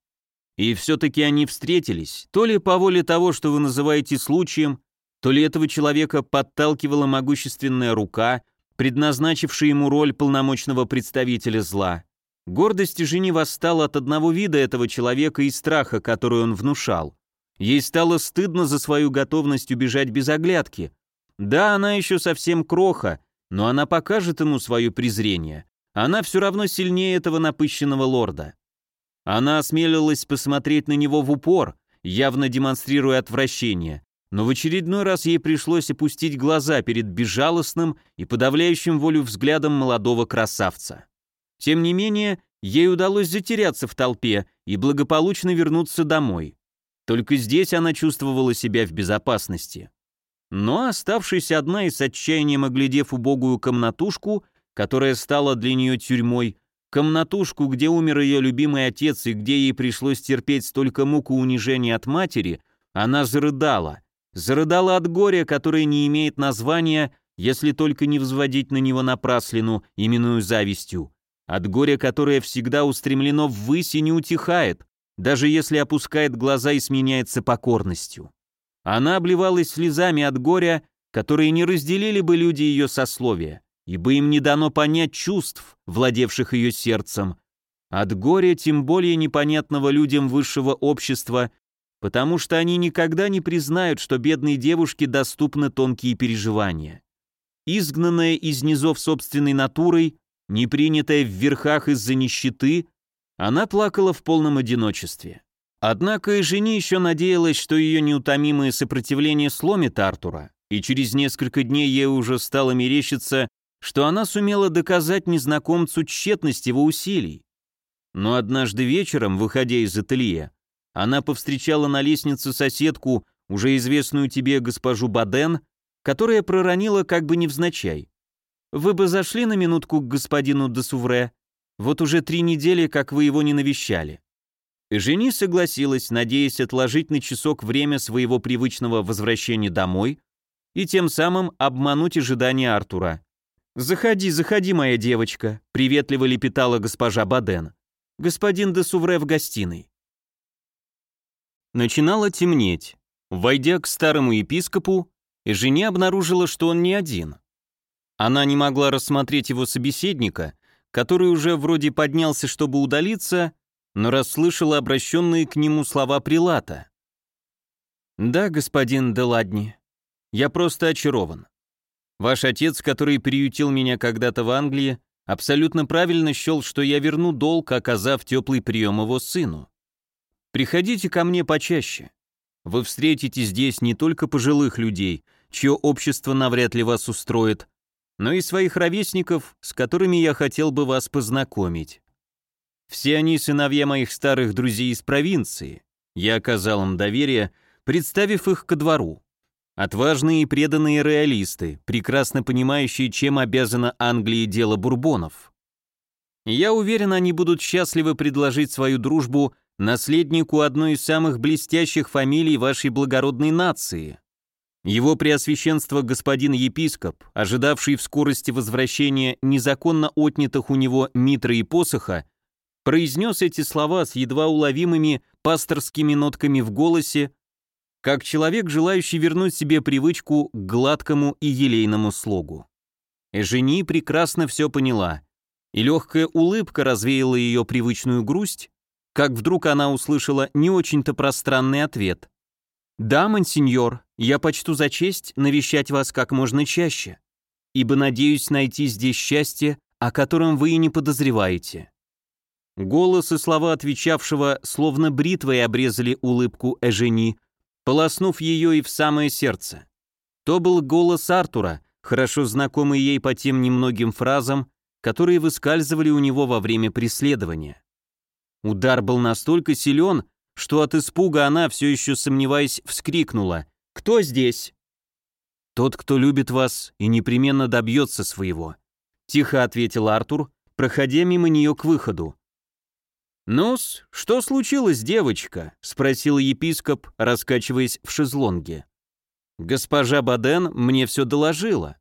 И все-таки они встретились, то ли по воле того, что вы называете случаем, то ли этого человека подталкивала могущественная рука, предназначившая ему роль полномочного представителя зла. Гордость жени восстала от одного вида этого человека и страха, который он внушал. Ей стало стыдно за свою готовность убежать без оглядки. Да, она еще совсем кроха, но она покажет ему свое презрение. Она все равно сильнее этого напыщенного лорда. Она осмелилась посмотреть на него в упор, явно демонстрируя отвращение, но в очередной раз ей пришлось опустить глаза перед безжалостным и подавляющим волю взглядом молодого красавца. Тем не менее, ей удалось затеряться в толпе и благополучно вернуться домой. Только здесь она чувствовала себя в безопасности. Но, оставшись одна и с отчаянием оглядев убогую комнатушку, которая стала для нее тюрьмой, комнатушку, где умер ее любимый отец и где ей пришлось терпеть столько мук и унижений от матери, она зарыдала. Зарыдала от горя, которое не имеет названия, если только не взводить на него напраслину, именную завистью. От горя, которое всегда устремлено ввысь и не утихает, даже если опускает глаза и сменяется покорностью. Она обливалась слезами от горя, которые не разделили бы люди ее сословия, ибо им не дано понять чувств, владевших ее сердцем, от горя тем более непонятного людям высшего общества, потому что они никогда не признают, что бедной девушке доступны тонкие переживания. Изгнанная из низов собственной натурой, не принятая в верхах из-за нищеты, она плакала в полном одиночестве. Однако и жени еще надеялась, что ее неутомимое сопротивление сломит Артура, и через несколько дней ей уже стало мерещиться, что она сумела доказать незнакомцу тщетность его усилий. Но однажды вечером, выходя из ателье, она повстречала на лестнице соседку, уже известную тебе госпожу Баден, которая проронила как бы невзначай. «Вы бы зашли на минутку к господину де Сувре? Вот уже три недели, как вы его не навещали». Жени согласилась, надеясь отложить на часок время своего привычного возвращения домой и тем самым обмануть ожидания Артура. «Заходи, заходи, моя девочка», — приветливо лепетала госпожа Баден. «Господин де Сувре в гостиной». Начинало темнеть. Войдя к старому епископу, Жени обнаружила, что он не один. Она не могла рассмотреть его собеседника, который уже вроде поднялся, чтобы удалиться, но расслышала обращенные к нему слова прилата. «Да, господин Деладни, я просто очарован. Ваш отец, который приютил меня когда-то в Англии, абсолютно правильно счел, что я верну долг, оказав теплый прием его сыну. Приходите ко мне почаще. Вы встретите здесь не только пожилых людей, чье общество навряд ли вас устроит, но и своих ровесников, с которыми я хотел бы вас познакомить. Все они сыновья моих старых друзей из провинции. Я оказал им доверие, представив их ко двору. Отважные и преданные реалисты, прекрасно понимающие, чем обязана Англии дело бурбонов. Я уверен, они будут счастливы предложить свою дружбу наследнику одной из самых блестящих фамилий вашей благородной нации. Его преосвященство господин епископ, ожидавший в скорости возвращения незаконно отнятых у него митра и посоха, произнес эти слова с едва уловимыми пасторскими нотками в голосе, как человек, желающий вернуть себе привычку к гладкому и елейному слогу. Эжени прекрасно все поняла, и легкая улыбка развеяла ее привычную грусть, как вдруг она услышала не очень-то пространный ответ. «Да, мансиньор, я почту за честь навещать вас как можно чаще, ибо надеюсь найти здесь счастье, о котором вы и не подозреваете». Голос и слова отвечавшего словно бритвой обрезали улыбку Эжени, полоснув ее и в самое сердце. То был голос Артура, хорошо знакомый ей по тем немногим фразам, которые выскальзывали у него во время преследования. Удар был настолько силен, что от испуга она, все еще сомневаясь, вскрикнула. «Кто здесь?» «Тот, кто любит вас и непременно добьется своего», — тихо ответил Артур, проходя мимо нее к выходу. «Ну-с, что случилось, девочка?» — спросил епископ, раскачиваясь в шезлонге. «Госпожа Баден мне все доложила.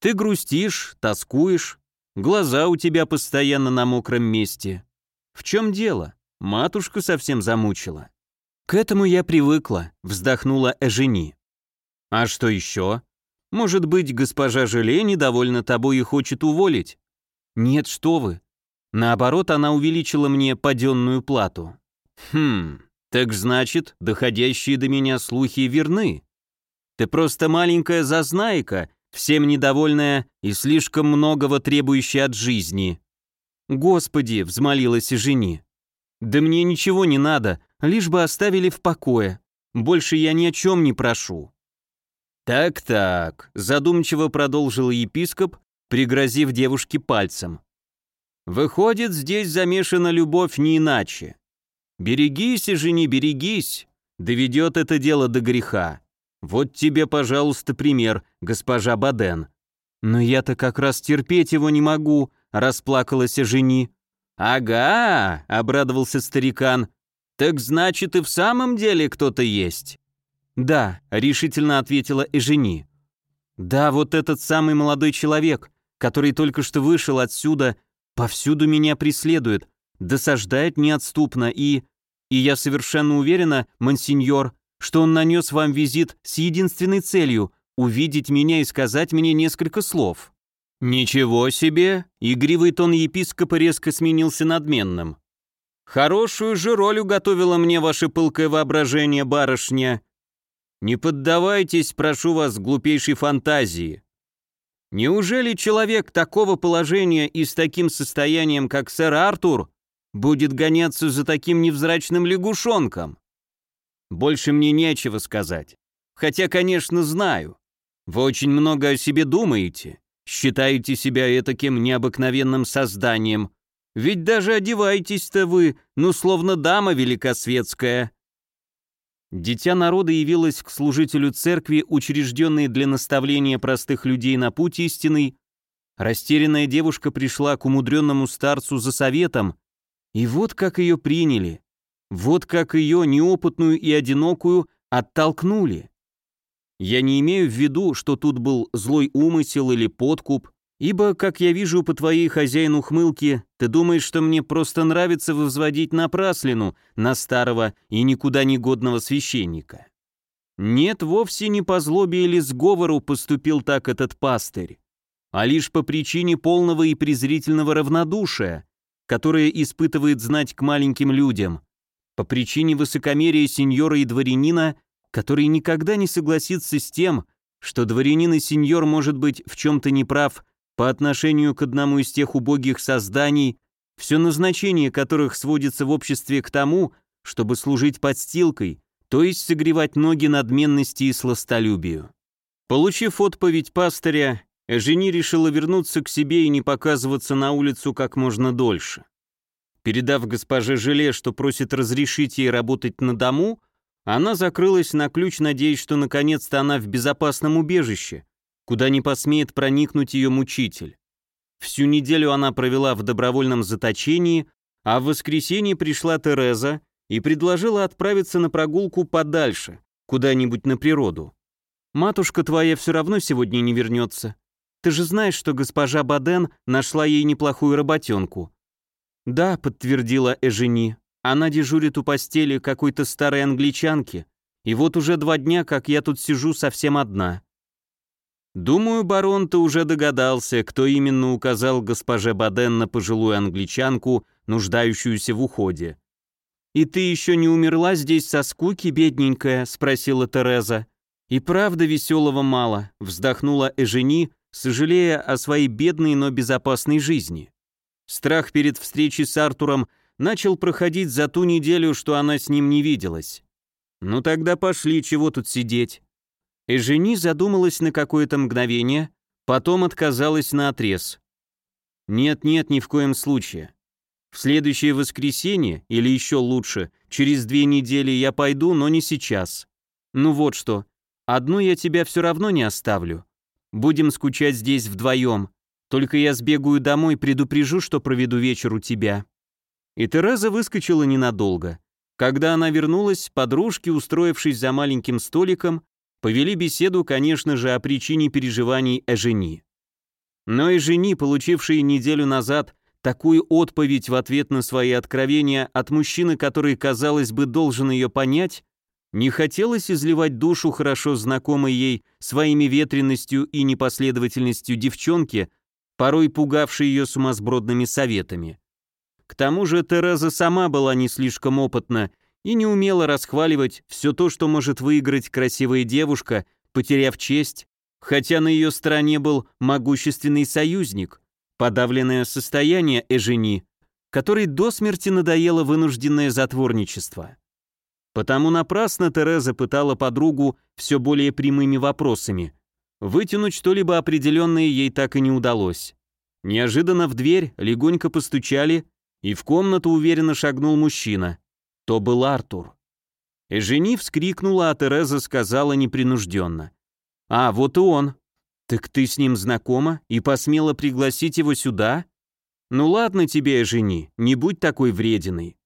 Ты грустишь, тоскуешь, глаза у тебя постоянно на мокром месте. В чем дело? Матушка совсем замучила». «К этому я привыкла», — вздохнула Эжени. «А что еще? Может быть, госпожа Желе недовольна тобой и хочет уволить?» «Нет, что вы, Наоборот, она увеличила мне паденную плату. Хм, так значит, доходящие до меня слухи верны. Ты просто маленькая зазнайка, всем недовольная и слишком многого требующая от жизни. Господи, взмолилась и жени. Да мне ничего не надо, лишь бы оставили в покое. Больше я ни о чем не прошу. Так-так, задумчиво продолжил епископ, пригрозив девушке пальцем. Выходит, здесь замешана любовь не иначе. Берегись и жени, берегись, доведет это дело до греха. Вот тебе, пожалуйста, пример, госпожа Баден. Но я-то как раз терпеть его не могу, расплакалась жени. «Ага», — обрадовался старикан, — «так значит и в самом деле кто-то есть». «Да», — решительно ответила Эжени. «Да, вот этот самый молодой человек, который только что вышел отсюда, повсюду меня преследует, досаждает неотступно и... И я совершенно уверена, мансиньор, что он нанес вам визит с единственной целью — увидеть меня и сказать мне несколько слов». «Ничего себе!» — игривый тон епископа резко сменился надменным. «Хорошую же роль уготовила мне ваше пылкое воображение, барышня. Не поддавайтесь, прошу вас, глупейшей фантазии. Неужели человек такого положения и с таким состоянием, как сэр Артур, будет гоняться за таким невзрачным лягушонком? Больше мне нечего сказать. Хотя, конечно, знаю. Вы очень много о себе думаете, считаете себя таким необыкновенным созданием. Ведь даже одеваетесь-то вы, ну, словно дама великосветская. Дитя народа явилось к служителю церкви, учрежденной для наставления простых людей на путь истинный. Растерянная девушка пришла к умудренному старцу за советом, и вот как ее приняли, вот как ее, неопытную и одинокую, оттолкнули. Я не имею в виду, что тут был злой умысел или подкуп, Ибо, как я вижу по твоей хозяину ухмылке, ты думаешь, что мне просто нравится возводить напраслину на старого и никуда не годного священника. Нет, вовсе не по злобе или сговору поступил так этот пастырь, а лишь по причине полного и презрительного равнодушия, которое испытывает знать к маленьким людям, по причине высокомерия сеньора и дворянина, который никогда не согласится с тем, что дворянин и сеньор может быть в чем-то неправ по отношению к одному из тех убогих созданий, все назначение которых сводится в обществе к тому, чтобы служить подстилкой, то есть согревать ноги надменности и сластолюбию. Получив отповедь пастыря, Эжени решила вернуться к себе и не показываться на улицу как можно дольше. Передав госпоже Желе, что просит разрешить ей работать на дому, она закрылась на ключ, надеясь, что наконец-то она в безопасном убежище, куда не посмеет проникнуть ее мучитель. Всю неделю она провела в добровольном заточении, а в воскресенье пришла Тереза и предложила отправиться на прогулку подальше, куда-нибудь на природу. «Матушка твоя все равно сегодня не вернется. Ты же знаешь, что госпожа Баден нашла ей неплохую работенку». «Да», — подтвердила Эжени, — «она дежурит у постели какой-то старой англичанки, и вот уже два дня, как я тут сижу совсем одна». Думаю, барон, ты уже догадался, кто именно указал госпоже Баден на пожилую англичанку, нуждающуюся в уходе. «И ты еще не умерла здесь со скуки, бедненькая?» — спросила Тереза. «И правда веселого мало», — вздохнула Эжени, сожалея о своей бедной, но безопасной жизни. Страх перед встречей с Артуром начал проходить за ту неделю, что она с ним не виделась. «Ну тогда пошли, чего тут сидеть?» Эжени задумалась на какое-то мгновение, потом отказалась на отрез. «Нет-нет, ни в коем случае. В следующее воскресенье, или еще лучше, через две недели я пойду, но не сейчас. Ну вот что, одну я тебя все равно не оставлю. Будем скучать здесь вдвоем. Только я сбегаю домой, предупрежу, что проведу вечер у тебя». И Тереза выскочила ненадолго. Когда она вернулась, подружки, устроившись за маленьким столиком, повели беседу, конечно же, о причине переживаний Эжени. Но Эжени, получивший неделю назад такую отповедь в ответ на свои откровения от мужчины, который, казалось бы, должен ее понять, не хотелось изливать душу хорошо знакомой ей своими ветренностью и непоследовательностью девчонки, порой пугавшей ее сумасбродными советами. К тому же Тереза сама была не слишком опытна и не умела расхваливать все то, что может выиграть красивая девушка, потеряв честь, хотя на ее стороне был могущественный союзник, подавленное состояние Эжени, который до смерти надоело вынужденное затворничество. Потому напрасно Тереза пытала подругу все более прямыми вопросами. Вытянуть что-либо определенное ей так и не удалось. Неожиданно в дверь легонько постучали, и в комнату уверенно шагнул мужчина. То был Артур. Эжени вскрикнула, а Тереза сказала непринужденно. «А, вот и он. Так ты с ним знакома и посмела пригласить его сюда?» «Ну ладно тебе, жени, не будь такой врединой.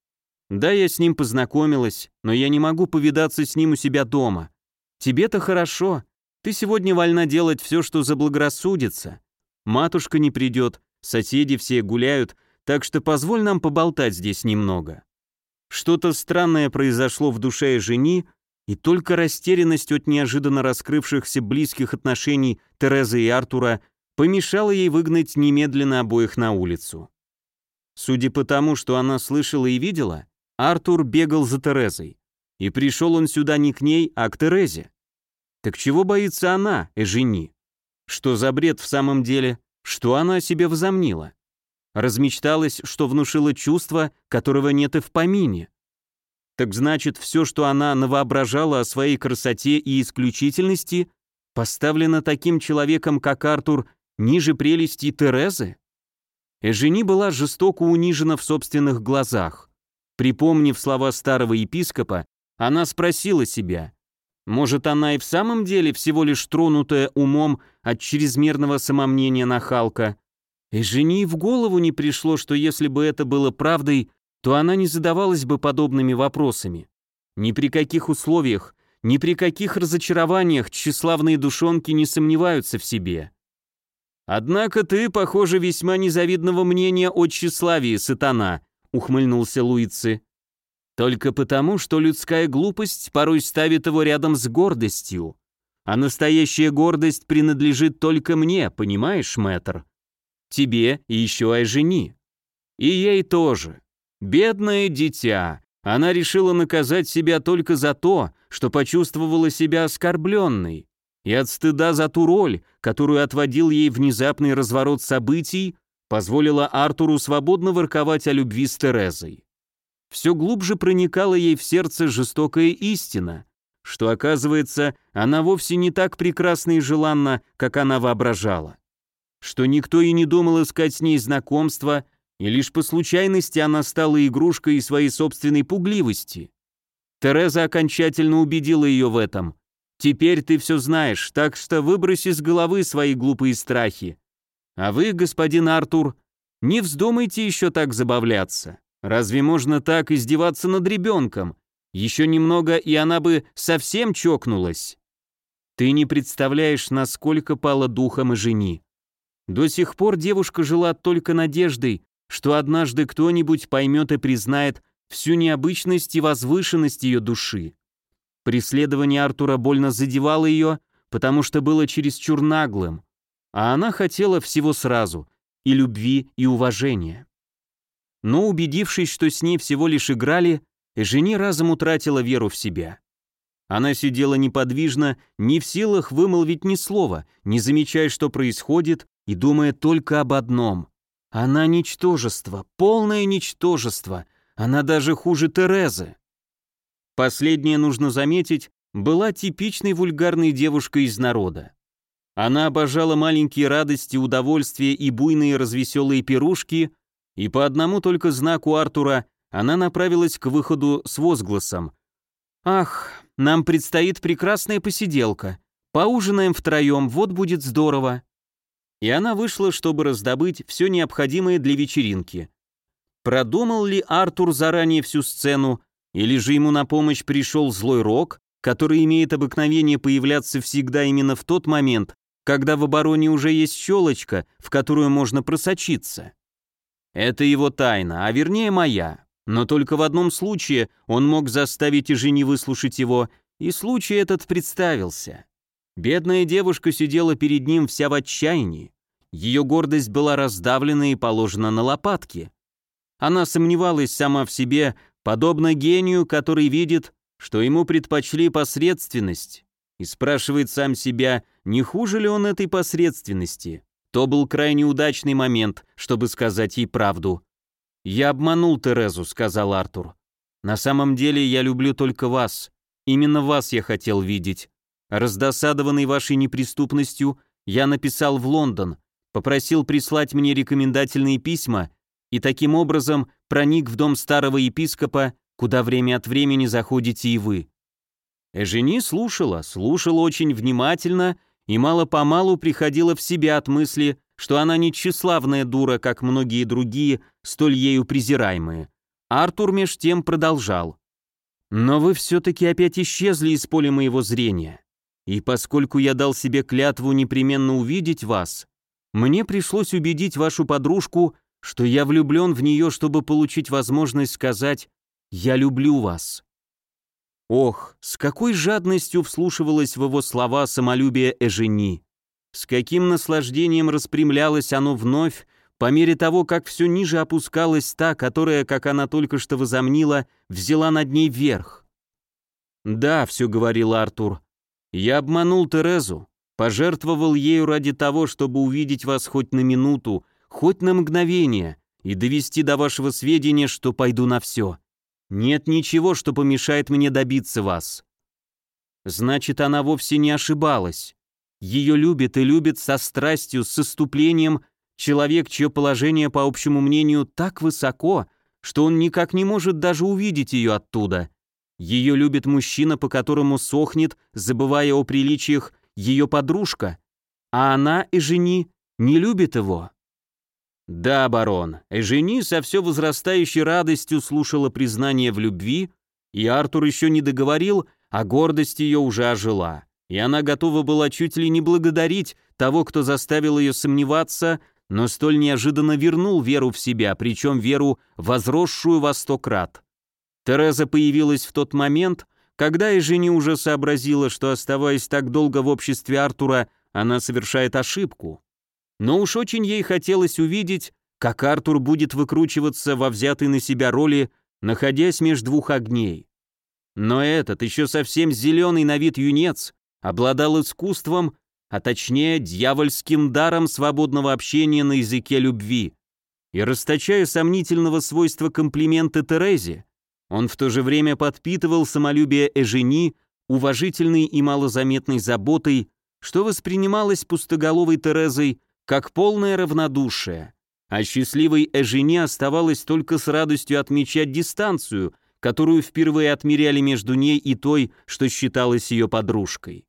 Да, я с ним познакомилась, но я не могу повидаться с ним у себя дома. Тебе-то хорошо. Ты сегодня вольна делать все, что заблагорассудится. Матушка не придет, соседи все гуляют, так что позволь нам поболтать здесь немного». Что-то странное произошло в душе жени, и только растерянность от неожиданно раскрывшихся близких отношений Терезы и Артура помешала ей выгнать немедленно обоих на улицу. Судя по тому, что она слышала и видела, Артур бегал за Терезой. И пришел он сюда не к ней, а к Терезе. Так чего боится она, Эжени? Что за бред в самом деле? Что она о себе возомнила? Размечталась, что внушила чувство, которого нет и в помине. Так значит, все, что она навоображала о своей красоте и исключительности, поставлено таким человеком, как Артур, ниже прелести Терезы? Эжени была жестоко унижена в собственных глазах. Припомнив слова старого епископа, она спросила себя, может, она и в самом деле всего лишь тронутая умом от чрезмерного самомнения нахалка, и жени в голову не пришло, что если бы это было правдой, то она не задавалась бы подобными вопросами. Ни при каких условиях, ни при каких разочарованиях тщеславные душонки не сомневаются в себе. «Однако ты, похоже, весьма незавидного мнения о тщеславии, сатана», — ухмыльнулся Луицы. «Только потому, что людская глупость порой ставит его рядом с гордостью. А настоящая гордость принадлежит только мне, понимаешь, мэтр? Тебе и еще и жени. И ей тоже. Бедное дитя. Она решила наказать себя только за то, что почувствовала себя оскорбленной. И от стыда за ту роль, которую отводил ей внезапный разворот событий, позволила Артуру свободно ворковать о любви с Терезой. Все глубже проникала ей в сердце жестокая истина, что, оказывается, она вовсе не так прекрасна и желанна, как она воображала что никто и не думал искать с ней знакомства, и лишь по случайности она стала игрушкой своей собственной пугливости. Тереза окончательно убедила ее в этом. «Теперь ты все знаешь, так что выброси с головы свои глупые страхи. А вы, господин Артур, не вздумайте еще так забавляться. Разве можно так издеваться над ребенком? Еще немного, и она бы совсем чокнулась. Ты не представляешь, насколько пала духом и жени. До сих пор девушка жила только надеждой, что однажды кто-нибудь поймет и признает всю необычность и возвышенность ее души. Преследование Артура больно задевало ее, потому что было чересчур наглым, а она хотела всего сразу — и любви, и уважения. Но убедившись, что с ней всего лишь играли, Эжени разом утратила веру в себя. Она сидела неподвижно, не в силах вымолвить ни слова, не замечая, что происходит, и думая только об одном. Она ничтожество, полное ничтожество, она даже хуже Терезы. Последняя, нужно заметить, была типичной вульгарной девушкой из народа. Она обожала маленькие радости, удовольствия и буйные развеселые пирушки, и по одному только знаку Артура она направилась к выходу с возгласом. «Ах, нам предстоит прекрасная посиделка. Поужинаем втроем, вот будет здорово» и она вышла, чтобы раздобыть все необходимое для вечеринки. Продумал ли Артур заранее всю сцену, или же ему на помощь пришел злой рок, который имеет обыкновение появляться всегда именно в тот момент, когда в обороне уже есть щелочка, в которую можно просочиться? Это его тайна, а вернее моя. Но только в одном случае он мог заставить и жени выслушать его, и случай этот представился. Бедная девушка сидела перед ним вся в отчаянии. Ее гордость была раздавлена и положена на лопатки. Она сомневалась сама в себе, подобно гению, который видит, что ему предпочли посредственность, и спрашивает сам себя, не хуже ли он этой посредственности. То был крайне удачный момент, чтобы сказать ей правду. «Я обманул Терезу», — сказал Артур. «На самом деле я люблю только вас. Именно вас я хотел видеть. Раздосадованный вашей неприступностью, я написал в Лондон, попросил прислать мне рекомендательные письма и таким образом проник в дом старого епископа, куда время от времени заходите и вы. Эжени слушала, слушала очень внимательно и мало-помалу приходила в себя от мысли, что она не тщеславная дура, как многие другие, столь ею презираемые. Артур меж тем продолжал. «Но вы все-таки опять исчезли из поля моего зрения. И поскольку я дал себе клятву непременно увидеть вас, мне пришлось убедить вашу подружку, что я влюблен в нее, чтобы получить возможность сказать «я люблю вас». Ох, с какой жадностью вслушивалось в его слова самолюбие Эжени. С каким наслаждением распрямлялось оно вновь, по мере того, как все ниже опускалась та, которая, как она только что возомнила, взяла над ней верх. «Да», — все говорил Артур, — «я обманул Терезу, пожертвовал ею ради того, чтобы увидеть вас хоть на минуту, хоть на мгновение и довести до вашего сведения, что пойду на все. Нет ничего, что помешает мне добиться вас». Значит, она вовсе не ошибалась. Ее любит и любит со страстью, с иступлением человек, чье положение, по общему мнению, так высоко, что он никак не может даже увидеть ее оттуда. Ее любит мужчина, по которому сохнет, забывая о приличиях, ее подружка, а она, и жени не любит его. Да, барон, Эжени со все возрастающей радостью слушала признание в любви, и Артур еще не договорил, а гордость ее уже ожила и она готова была чуть ли не благодарить того, кто заставил ее сомневаться, но столь неожиданно вернул веру в себя, причем веру, возросшую во сто крат. Тереза появилась в тот момент, когда и жени уже сообразила, что, оставаясь так долго в обществе Артура, она совершает ошибку. Но уж очень ей хотелось увидеть, как Артур будет выкручиваться во взятой на себя роли, находясь между двух огней. Но этот, еще совсем зеленый на вид юнец, обладал искусством, а точнее дьявольским даром свободного общения на языке любви. И расточая сомнительного свойства комплименты Терезе, он в то же время подпитывал самолюбие Эжени уважительной и малозаметной заботой, что воспринималось пустоголовой Терезой как полное равнодушие, а счастливой Эжени оставалось только с радостью отмечать дистанцию, которую впервые отмеряли между ней и той, что считалась ее подружкой.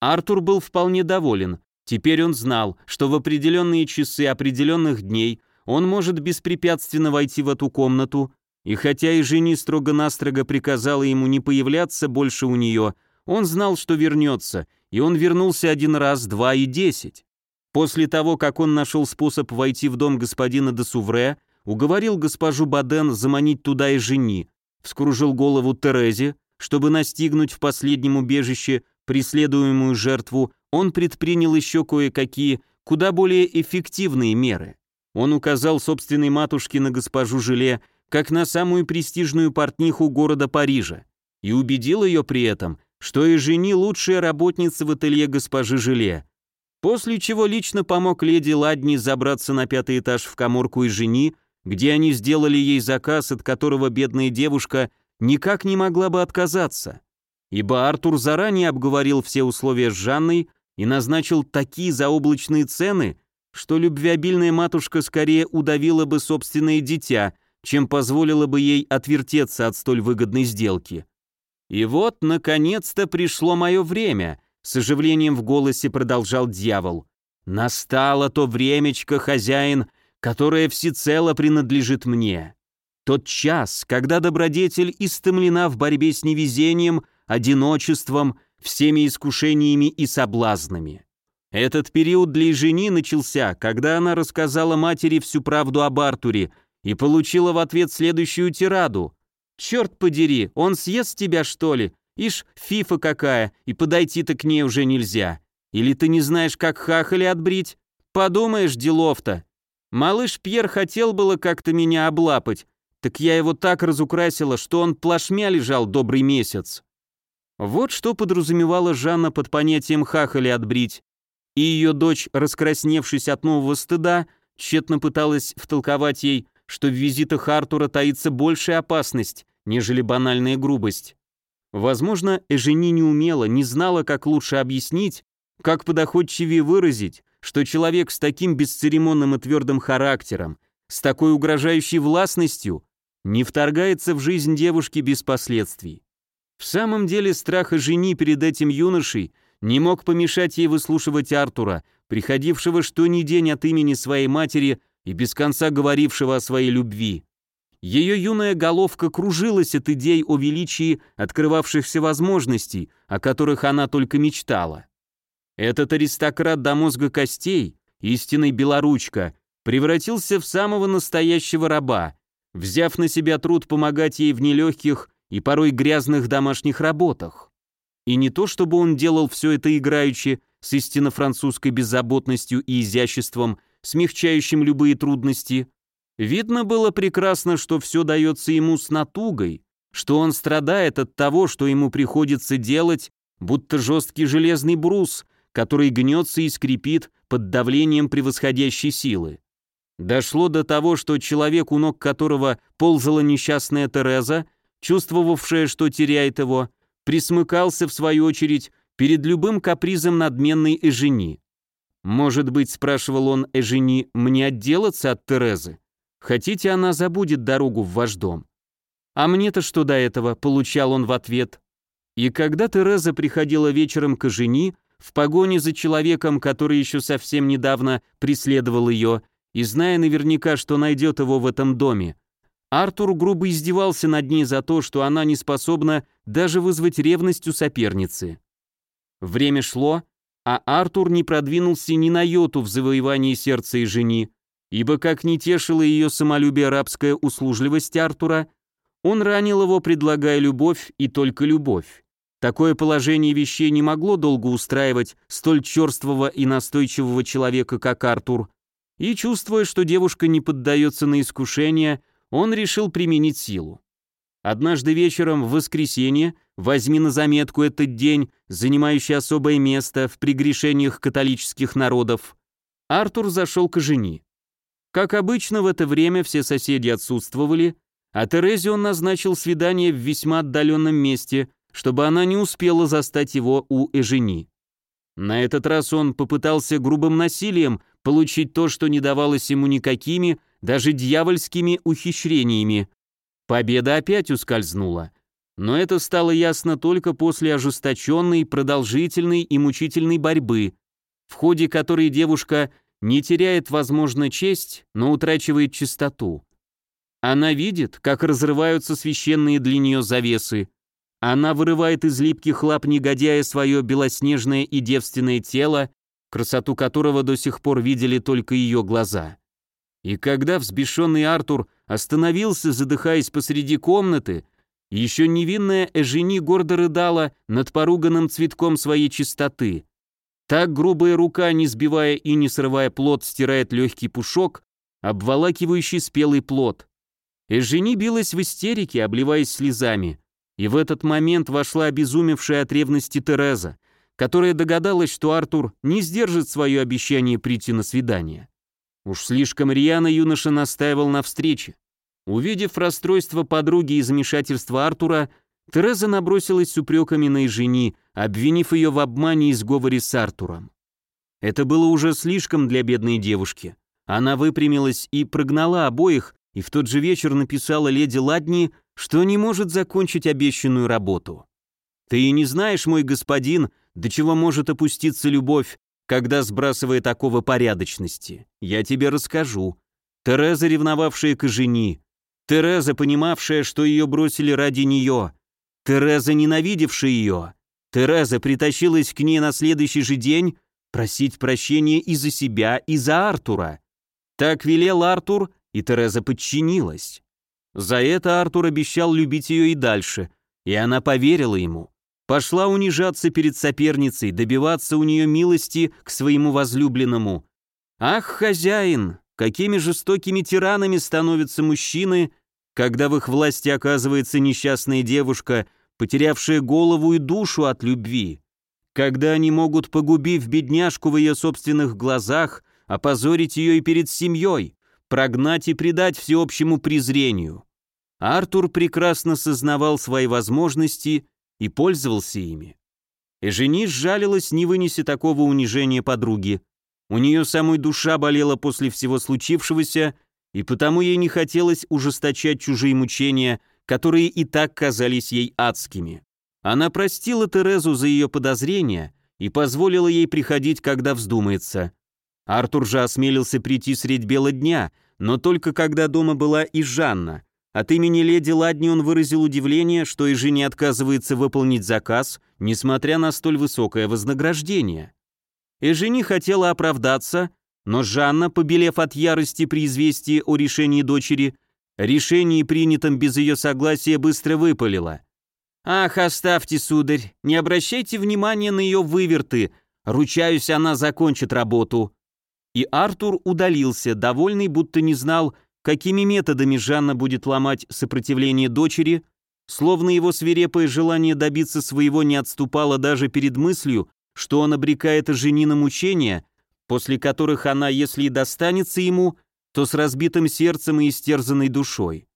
Артур был вполне доволен. Теперь он знал, что в определенные часы определенных дней он может беспрепятственно войти в эту комнату, и хотя и жени строго-настрого приказала ему не появляться больше у нее, он знал, что вернется, и он вернулся один раз, два и десять. После того, как он нашел способ войти в дом господина де Сувре, уговорил госпожу Баден заманить туда и жени, вскружил голову Терезе, чтобы настигнуть в последнем убежище преследуемую жертву, он предпринял еще кое-какие, куда более эффективные меры. Он указал собственной матушке на госпожу Желе, как на самую престижную портниху города Парижа, и убедил ее при этом, что и жени лучшая работница в ателье госпожи Желе, после чего лично помог леди Ладни забраться на пятый этаж в коморку и жени, где они сделали ей заказ, от которого бедная девушка никак не могла бы отказаться. Ибо Артур заранее обговорил все условия с Жанной и назначил такие заоблачные цены, что любвеобильная матушка скорее удавила бы собственное дитя, чем позволила бы ей отвертеться от столь выгодной сделки. «И вот, наконец-то, пришло мое время», — с оживлением в голосе продолжал дьявол. «Настало то времечко, хозяин, которое всецело принадлежит мне. Тот час, когда добродетель истомлена в борьбе с невезением, одиночеством, всеми искушениями и соблазнами. Этот период для жени начался, когда она рассказала матери всю правду об Артуре и получила в ответ следующую тираду. «Черт подери, он съест тебя, что ли? Ишь, фифа какая, и подойти-то к ней уже нельзя. Или ты не знаешь, как хахали отбрить? Подумаешь, делов-то. Малыш Пьер хотел было как-то меня облапать, так я его так разукрасила, что он плашмя лежал добрый месяц. Вот что подразумевала Жанна под понятием хахали отбрить, и ее дочь, раскрасневшись от нового стыда, тщетно пыталась втолковать ей, что в визитах Артура таится большая опасность, нежели банальная грубость. Возможно, Эжени не умела, не знала, как лучше объяснить, как подоходчивее выразить, что человек с таким бесцеремонным и твердым характером, с такой угрожающей властностью, не вторгается в жизнь девушки без последствий. В самом деле страх жени перед этим юношей не мог помешать ей выслушивать Артура, приходившего что ни день от имени своей матери и без конца говорившего о своей любви. Ее юная головка кружилась от идей о величии открывавшихся возможностей, о которых она только мечтала. Этот аристократ до мозга костей, истинный белоручка, превратился в самого настоящего раба, взяв на себя труд помогать ей в нелегких и порой грязных домашних работах. И не то чтобы он делал все это играючи, с истинно французской беззаботностью и изяществом, смягчающим любые трудности, Видно было прекрасно, что все дается ему с натугой, что он страдает от того, что ему приходится делать, будто жесткий железный брус, который гнется и скрипит под давлением превосходящей силы. Дошло до того, что человек, у ног которого ползала несчастная Тереза, чувствовавшая, что теряет его, присмыкался, в свою очередь, перед любым капризом надменной Эжени. «Может быть, — спрашивал он Эжени, — мне отделаться от Терезы? Хотите, она забудет дорогу в ваш дом? А мне-то что до этого, получал он в ответ. И когда Тереза приходила вечером к жени, в погоне за человеком, который еще совсем недавно преследовал ее, и зная наверняка, что найдет его в этом доме, Артур грубо издевался над ней за то, что она не способна даже вызвать ревность у соперницы. Время шло, а Артур не продвинулся ни на йоту в завоевании сердца и жени, ибо как не тешила ее самолюбие рабская услужливость Артура, он ранил его, предлагая любовь и только любовь. Такое положение вещей не могло долго устраивать столь черствого и настойчивого человека, как Артур, и, чувствуя, что девушка не поддается на искушение, он решил применить силу. Однажды вечером в воскресенье, возьми на заметку этот день, занимающий особое место в прегрешениях католических народов, Артур зашел к жени. Как обычно, в это время все соседи отсутствовали, а Терезе он назначил свидание в весьма отдаленном месте, чтобы она не успела застать его у Эжени. На этот раз он попытался грубым насилием получить то, что не давалось ему никакими, даже дьявольскими ухищрениями. Победа опять ускользнула. Но это стало ясно только после ожесточенной, продолжительной и мучительной борьбы, в ходе которой девушка не теряет, возможно, честь, но утрачивает чистоту. Она видит, как разрываются священные для нее завесы. Она вырывает из липких лап негодяя свое белоснежное и девственное тело, красоту которого до сих пор видели только ее глаза. И когда взбешенный Артур остановился, задыхаясь посреди комнаты, еще невинная Эжени гордо рыдала над поруганным цветком своей чистоты. Так грубая рука, не сбивая и не срывая плод, стирает легкий пушок, обволакивающий спелый плод. Эжени билась в истерике, обливаясь слезами. И в этот момент вошла обезумевшая от ревности Тереза, которая догадалась, что Артур не сдержит свое обещание прийти на свидание. Уж слишком рьяно юноша настаивал на встрече. Увидев расстройство подруги и замешательство Артура, Тереза набросилась с упреками на жени, обвинив ее в обмане и сговоре с Артуром. Это было уже слишком для бедной девушки. Она выпрямилась и прогнала обоих, и в тот же вечер написала леди Ладни, что не может закончить обещанную работу. «Ты и не знаешь, мой господин, до чего может опуститься любовь, когда сбрасывает такого порядочности. Я тебе расскажу. Тереза, ревновавшая к жени, Тереза, понимавшая, что ее бросили ради нее, Тереза, ненавидевшая ее, Тереза притащилась к ней на следующий же день просить прощения и за себя, и за Артура. Так велел Артур, и Тереза подчинилась. За это Артур обещал любить ее и дальше, и она поверила ему. Пошла унижаться перед соперницей, добиваться у нее милости к своему возлюбленному. Ах, хозяин, какими жестокими тиранами становятся мужчины, когда в их власти оказывается несчастная девушка – потерявшая голову и душу от любви, когда они могут, погубив бедняжку в ее собственных глазах, опозорить ее и перед семьей, прогнать и предать всеобщему презрению. Артур прекрасно сознавал свои возможности и пользовался ими. Эжени сжалилась, не вынеся такого унижения подруги. У нее самой душа болела после всего случившегося, и потому ей не хотелось ужесточать чужие мучения которые и так казались ей адскими. Она простила Терезу за ее подозрения и позволила ей приходить, когда вздумается. Артур же осмелился прийти средь бела дня, но только когда дома была и Жанна. От имени леди Ладни он выразил удивление, что и жене отказывается выполнить заказ, несмотря на столь высокое вознаграждение. И жени хотела оправдаться, но Жанна, побелев от ярости при известии о решении дочери, решении, принятом без ее согласия, быстро выпалила. «Ах, оставьте, сударь, не обращайте внимания на ее выверты, ручаюсь, она закончит работу». И Артур удалился, довольный, будто не знал, какими методами Жанна будет ломать сопротивление дочери, словно его свирепое желание добиться своего не отступало даже перед мыслью, что он обрекает жени на мучения, после которых она, если и достанется ему, то с разбитым сердцем и истерзанной душой.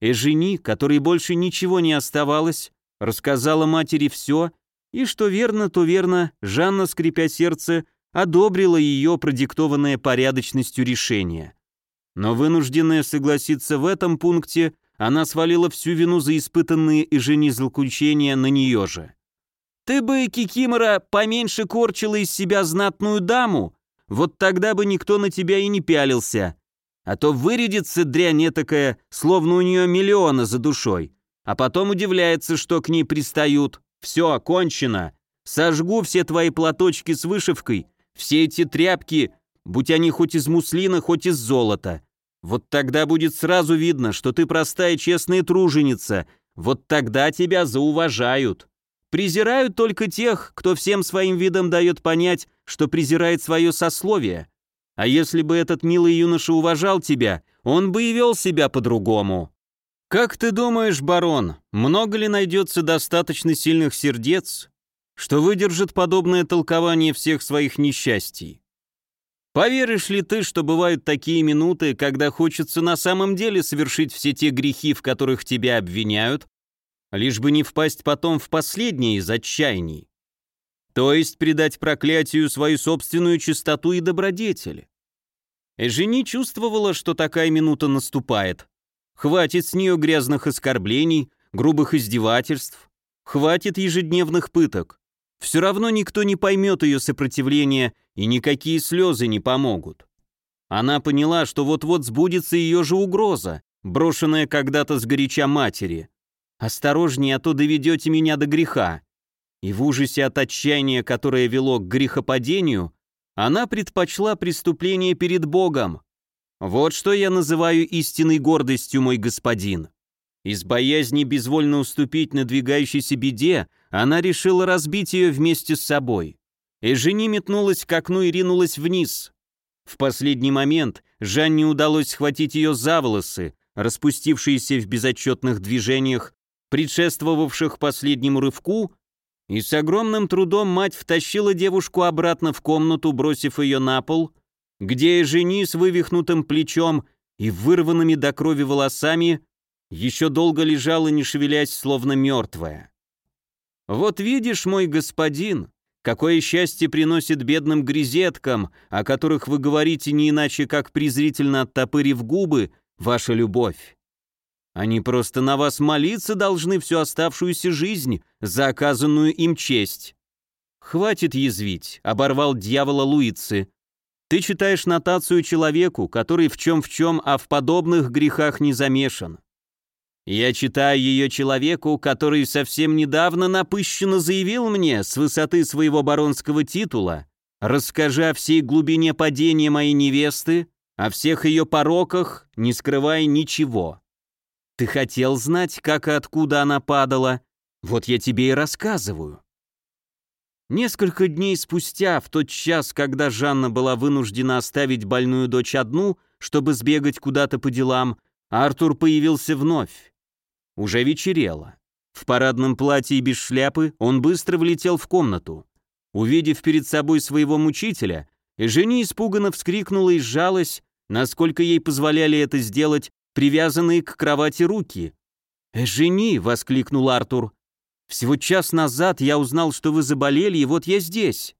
Эжени, которой больше ничего не оставалось, рассказала матери все, и что верно, то верно, Жанна, скрипя сердце, одобрила ее продиктованное порядочностью решение. Но вынужденная согласиться в этом пункте, она свалила всю вину за испытанные и жени злоключения на нее же. «Ты бы, Кикимора, поменьше корчила из себя знатную даму, вот тогда бы никто на тебя и не пялился. А то вырядится дрянь такая, словно у нее миллиона за душой, а потом удивляется, что к ней пристают. Все, окончено. Сожгу все твои платочки с вышивкой, все эти тряпки, будь они хоть из муслина, хоть из золота. Вот тогда будет сразу видно, что ты простая честная труженица, вот тогда тебя зауважают. Презирают только тех, кто всем своим видом дает понять, что презирает свое сословие. А если бы этот милый юноша уважал тебя, он бы и вел себя по-другому. Как ты думаешь, барон, много ли найдется достаточно сильных сердец, что выдержит подобное толкование всех своих несчастий? Поверишь ли ты, что бывают такие минуты, когда хочется на самом деле совершить все те грехи, в которых тебя обвиняют, лишь бы не впасть потом в последние из отчаяний? То есть предать проклятию свою собственную чистоту и добродетель? Эжени чувствовала, что такая минута наступает. Хватит с нее грязных оскорблений, грубых издевательств, хватит ежедневных пыток. Все равно никто не поймет ее сопротивление, и никакие слезы не помогут. Она поняла, что вот-вот сбудется ее же угроза, брошенная когда-то с горяча матери. «Осторожнее, а то доведете меня до греха». И в ужасе от отчаяния, которое вело к грехопадению, она предпочла преступление перед Богом. Вот что я называю истинной гордостью, мой господин. Из боязни безвольно уступить надвигающейся беде, она решила разбить ее вместе с собой. Эжени метнулась к окну и ринулась вниз. В последний момент Жанне удалось схватить ее за волосы, распустившиеся в безотчетных движениях, предшествовавших последнему рывку, и с огромным трудом мать втащила девушку обратно в комнату, бросив ее на пол, где Эжени с вывихнутым плечом и вырванными до крови волосами еще долго лежала, не шевелясь, словно мертвая. «Вот видишь, мой господин, какое счастье приносит бедным грезеткам, о которых вы говорите не иначе, как презрительно оттопырив губы, ваша любовь. Они просто на вас молиться должны всю оставшуюся жизнь за оказанную им честь». «Хватит язвить», — оборвал дьявола Луицы. «Ты читаешь нотацию человеку, который в чем в чем, а в подобных грехах не замешан. Я читаю ее человеку, который совсем недавно напыщенно заявил мне с высоты своего баронского титула, расскажи о всей глубине падения моей невесты, о всех ее пороках, не скрывая ничего. Ты хотел знать, как и откуда она падала? Вот я тебе и рассказываю. Несколько дней спустя, в тот час, когда Жанна была вынуждена оставить больную дочь одну, чтобы сбегать куда-то по делам, Артур появился вновь. Уже вечерело. В парадном платье и без шляпы он быстро влетел в комнату. Увидев перед собой своего мучителя, Эжени испуганно вскрикнула и сжалась, насколько ей позволяли это сделать привязанные к кровати руки. «Эжени!» — воскликнул Артур. «Всего час назад я узнал, что вы заболели, и вот я здесь.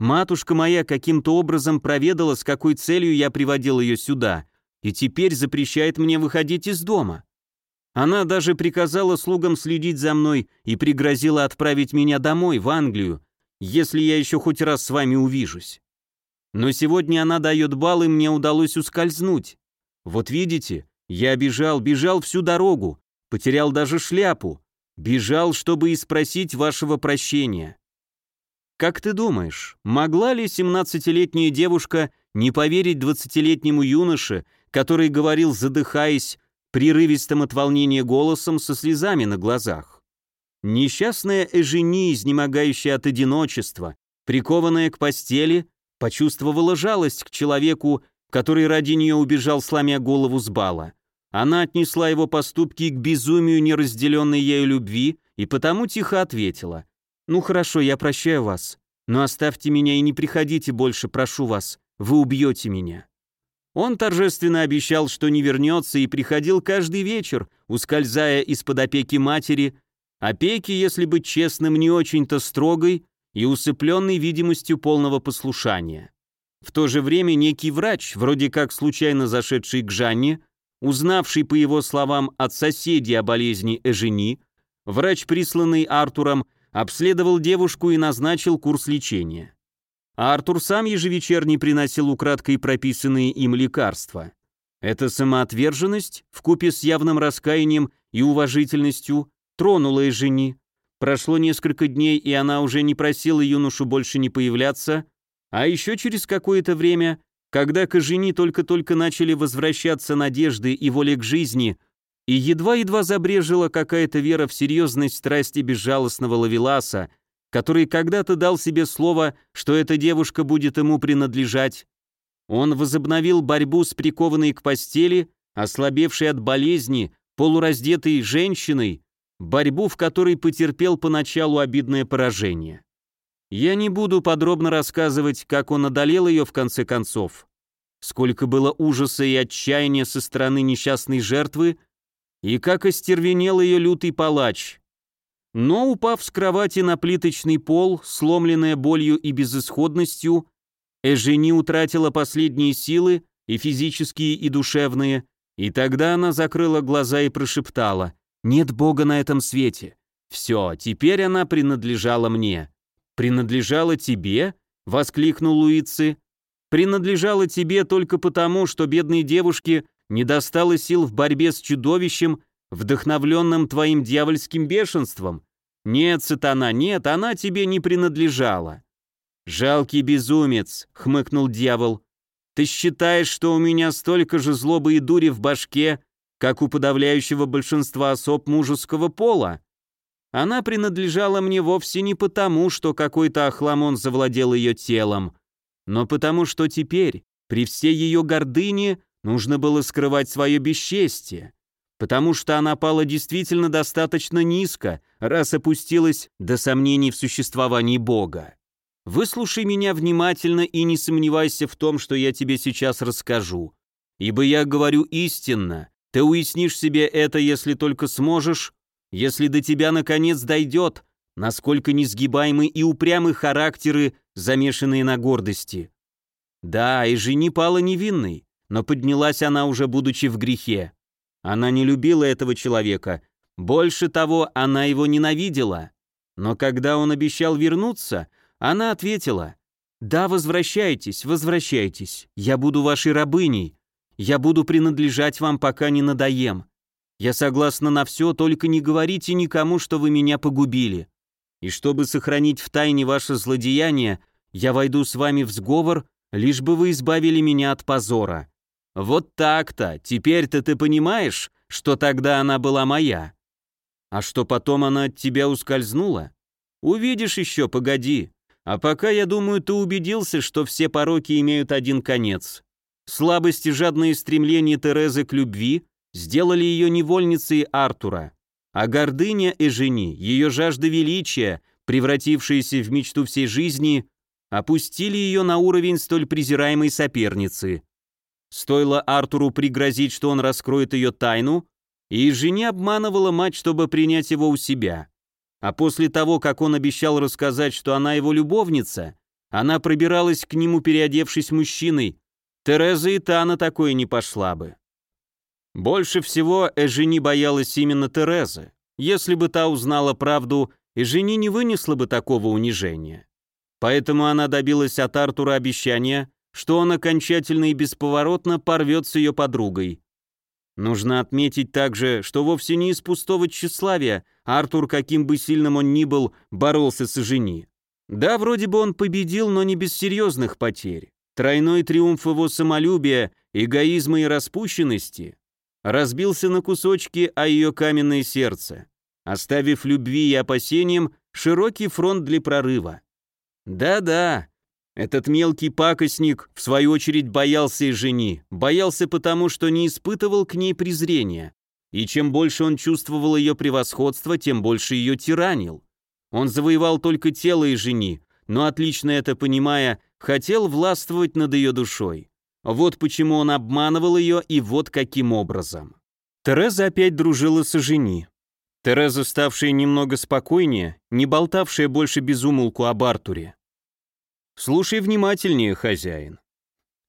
Матушка моя каким-то образом проведала, с какой целью я приводил ее сюда, и теперь запрещает мне выходить из дома. Она даже приказала слугам следить за мной и пригрозила отправить меня домой, в Англию, если я еще хоть раз с вами увижусь. Но сегодня она дает бал, и мне удалось ускользнуть. Вот видите, я бежал, бежал всю дорогу, потерял даже шляпу, бежал, чтобы и спросить вашего прощения. Как ты думаешь, могла ли 17-летняя девушка не поверить 20-летнему юноше, который говорил, задыхаясь, прерывистым от волнения голосом со слезами на глазах? Несчастная Эжени, изнемогающая от одиночества, прикованная к постели, почувствовала жалость к человеку, который ради нее убежал, сломя голову с бала. Она отнесла его поступки к безумию неразделенной ею любви и потому тихо ответила. «Ну хорошо, я прощаю вас, но оставьте меня и не приходите больше, прошу вас, вы убьете меня». Он торжественно обещал, что не вернется, и приходил каждый вечер, ускользая из-под опеки матери, опеки, если быть честным, не очень-то строгой и усыпленной видимостью полного послушания. В то же время некий врач, вроде как случайно зашедший к Жанне, узнавший, по его словам, от соседей о болезни Эжени, врач, присланный Артуром, обследовал девушку и назначил курс лечения. А Артур сам ежевечерне приносил украдкой прописанные им лекарства. Эта самоотверженность, вкупе с явным раскаянием и уважительностью, тронула Эжени. Прошло несколько дней, и она уже не просила юношу больше не появляться, а еще через какое-то время, когда к Эжени только-только начали возвращаться надежды и воля к жизни, и едва-едва забрежила какая-то вера в серьезность страсти безжалостного Лавеласа, который когда-то дал себе слово, что эта девушка будет ему принадлежать. Он возобновил борьбу с прикованной к постели, ослабевшей от болезни, полураздетой женщиной, борьбу, в которой потерпел поначалу обидное поражение. Я не буду подробно рассказывать, как он одолел ее в конце концов, сколько было ужаса и отчаяния со стороны несчастной жертвы, и как остервенел ее лютый палач. Но, упав с кровати на плиточный пол, сломленная болью и безысходностью, Эжени утратила последние силы, и физические, и душевные, и тогда она закрыла глаза и прошептала «Нет Бога на этом свете. Все, теперь она принадлежала мне». «Принадлежала тебе?» — воскликнул Луицы. «Принадлежала тебе только потому, что бедной девушке не достало сил в борьбе с чудовищем, вдохновленным твоим дьявольским бешенством? Нет, сатана, нет, она тебе не принадлежала». «Жалкий безумец», — хмыкнул дьявол. «Ты считаешь, что у меня столько же злобы и дури в башке, как у подавляющего большинства особ мужеского пола? Она принадлежала мне вовсе не потому, что какой-то охламон завладел ее телом, но потому что теперь, при всей ее гордыне, Нужно было скрывать свое бесчестие, потому что она пала действительно достаточно низко, раз опустилась до сомнений в существовании Бога. Выслушай меня внимательно и не сомневайся в том, что я тебе сейчас расскажу. Ибо я говорю истинно, ты уяснишь себе это, если только сможешь, если до тебя наконец дойдет, насколько несгибаемы и упрямы характеры, замешанные на гордости. Да, и жени пала невинной, но поднялась она уже будучи в грехе. Она не любила этого человека, больше того, она его ненавидела. Но когда он обещал вернуться, она ответила, «Да, возвращайтесь, возвращайтесь, я буду вашей рабыней, я буду принадлежать вам, пока не надоем. Я согласна на все, только не говорите никому, что вы меня погубили. И чтобы сохранить в тайне ваше злодеяние, я войду с вами в сговор, лишь бы вы избавили меня от позора. Вот так-то, теперь-то ты понимаешь, что тогда она была моя. А что потом она от тебя ускользнула? Увидишь еще, погоди. А пока, я думаю, ты убедился, что все пороки имеют один конец. Слабость и жадные стремления Терезы к любви сделали ее невольницей Артура, а гордыня и жени, ее жажда величия, превратившаяся в мечту всей жизни, опустили ее на уровень столь презираемой соперницы. Стоило Артуру пригрозить, что он раскроет ее тайну, и жене обманывала мать, чтобы принять его у себя. А после того, как он обещал рассказать, что она его любовница, она пробиралась к нему, переодевшись мужчиной. Тереза и та на такое не пошла бы. Больше всего Эжени боялась именно Терезы. Если бы та узнала правду, Эжени не вынесла бы такого унижения. Поэтому она добилась от Артура обещания, что он окончательно и бесповоротно порвет с ее подругой. Нужно отметить также, что вовсе не из пустого тщеславия Артур, каким бы сильным он ни был, боролся с жени. Да, вроде бы он победил, но не без серьезных потерь. Тройной триумф его самолюбия, эгоизма и распущенности разбился на кусочки о ее каменное сердце, оставив любви и опасениям широкий фронт для прорыва. Да-да, этот мелкий пакостник, в свою очередь, боялся и жени, боялся потому, что не испытывал к ней презрения. И чем больше он чувствовал ее превосходство, тем больше ее тиранил. Он завоевал только тело и жени, но отлично это понимая, хотел властвовать над ее душой. Вот почему он обманывал ее и вот каким образом. Тереза опять дружила со жени. Тереза, ставшая немного спокойнее, не болтавшая больше безумолку об Артуре. «Слушай внимательнее, хозяин.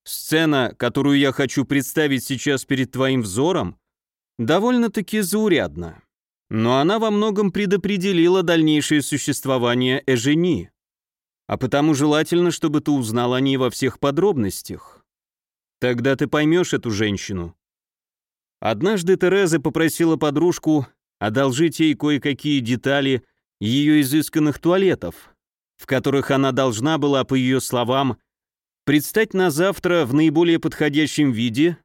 Сцена, которую я хочу представить сейчас перед твоим взором, довольно-таки заурядна. Но она во многом предопределила дальнейшее существование Эжени. А потому желательно, чтобы ты узнал о ней во всех подробностях. Тогда ты поймешь эту женщину. Однажды Тереза попросила подружку одолжить ей кое-какие детали ее изысканных туалетов, в которых она должна была, по ее словам, предстать на завтра в наиболее подходящем виде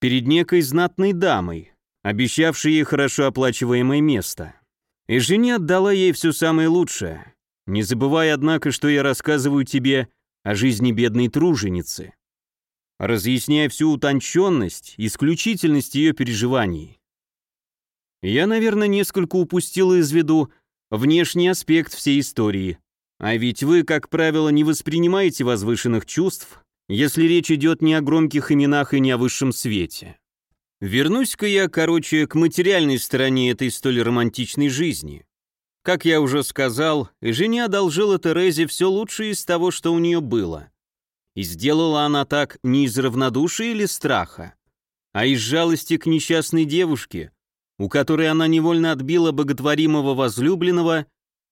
перед некой знатной дамой, обещавшей ей хорошо оплачиваемое место. И жене отдала ей все самое лучшее, не забывай, однако, что я рассказываю тебе о жизни бедной труженицы разъясняя всю утонченность, исключительность ее переживаний. Я, наверное, несколько упустил из виду внешний аспект всей истории. А ведь вы, как правило, не воспринимаете возвышенных чувств, если речь идет не о громких именах и не о высшем свете. Вернусь-ка я, короче, к материальной стороне этой столь романтичной жизни. Как я уже сказал, жене одолжила Терезе все лучшее из того, что у нее было. И сделала она так не из равнодушия или страха, а из жалости к несчастной девушке, у которой она невольно отбила боготворимого возлюбленного,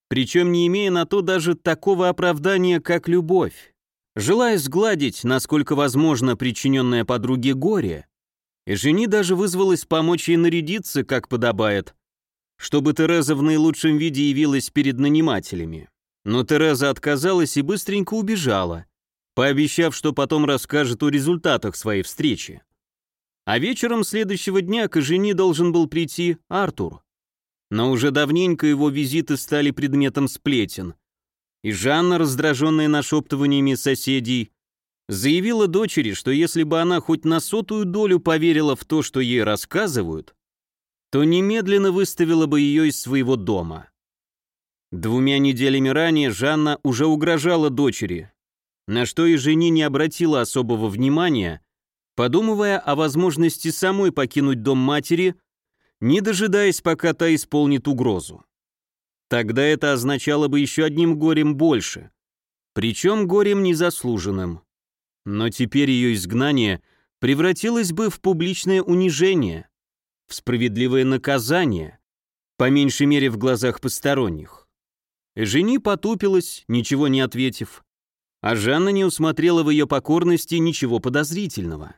причем не имея на то даже такого оправдания, как любовь. Желая сгладить, насколько возможно, причиненное подруге горе, жени даже вызвалась помочь ей нарядиться, как подобает, чтобы Тереза в наилучшем виде явилась перед нанимателями. Но Тереза отказалась и быстренько убежала, пообещав, что потом расскажет о результатах своей встречи. А вечером следующего дня к жени должен был прийти Артур. Но уже давненько его визиты стали предметом сплетен. И Жанна, раздраженная нашептываниями соседей, заявила дочери, что если бы она хоть на сотую долю поверила в то, что ей рассказывают, то немедленно выставила бы ее из своего дома. Двумя неделями ранее Жанна уже угрожала дочери, на что и жени не обратила особого внимания, подумывая о возможности самой покинуть дом матери, не дожидаясь, пока та исполнит угрозу. Тогда это означало бы еще одним горем больше, причем горем незаслуженным. Но теперь ее изгнание превратилось бы в публичное унижение, в справедливое наказание, по меньшей мере в глазах посторонних. Жени потупилась, ничего не ответив, а Жанна не усмотрела в ее покорности ничего подозрительного.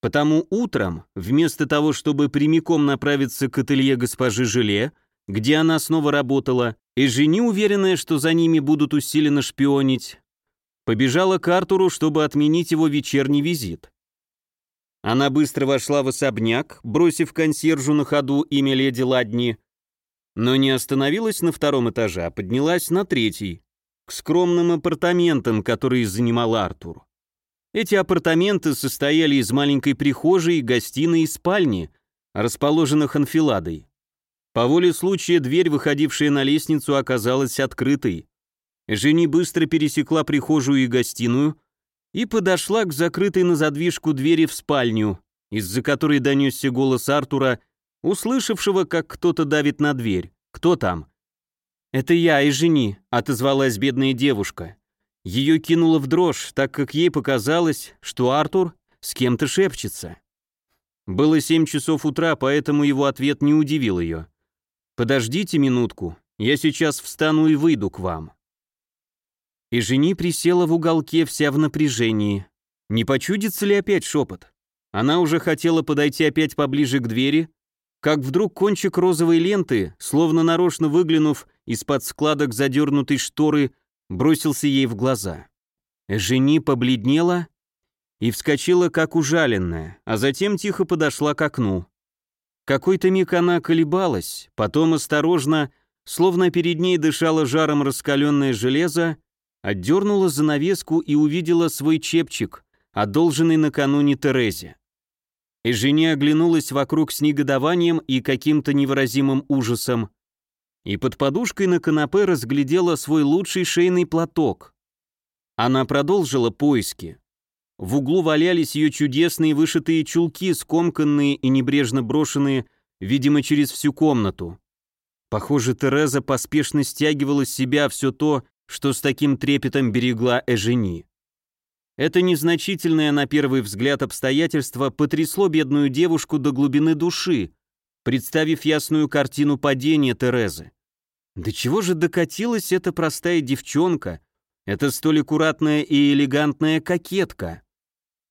Потому утром, вместо того, чтобы прямиком направиться к ателье госпожи Желе, где она снова работала, и жени, уверенная, что за ними будут усиленно шпионить, побежала к Артуру, чтобы отменить его вечерний визит. Она быстро вошла в особняк, бросив консьержу на ходу имя леди Ладни, но не остановилась на втором этаже, а поднялась на третий к скромным апартаментам, которые занимал Артур. Эти апартаменты состояли из маленькой прихожей, гостиной и спальни, расположенных анфиладой. По воле случая дверь, выходившая на лестницу, оказалась открытой. Жени быстро пересекла прихожую и гостиную и подошла к закрытой на задвижку двери в спальню, из-за которой донесся голос Артура, услышавшего, как кто-то давит на дверь. «Кто там?» «Это я и жени», — отозвалась бедная девушка. Ее кинуло в дрожь, так как ей показалось, что Артур с кем-то шепчется. Было семь часов утра, поэтому его ответ не удивил ее. «Подождите минутку, я сейчас встану и выйду к вам». И жени присела в уголке вся в напряжении. Не почудится ли опять шепот? Она уже хотела подойти опять поближе к двери, как вдруг кончик розовой ленты, словно нарочно выглянув из-под складок задернутой шторы, бросился ей в глаза. Жени побледнела и вскочила, как ужаленная, а затем тихо подошла к окну. Какой-то миг она колебалась, потом осторожно, словно перед ней дышало жаром раскаленное железо, отдернула занавеску и увидела свой чепчик, одолженный накануне Терезе. И жене оглянулась вокруг с негодованием и каким-то невыразимым ужасом, и под подушкой на канапе разглядела свой лучший шейный платок. Она продолжила поиски. В углу валялись ее чудесные вышитые чулки, скомканные и небрежно брошенные, видимо, через всю комнату. Похоже, Тереза поспешно стягивала с себя все то, что с таким трепетом берегла Эжени. Это незначительное на первый взгляд обстоятельство потрясло бедную девушку до глубины души, представив ясную картину падения Терезы. До чего же докатилась эта простая девчонка, эта столь аккуратная и элегантная кокетка?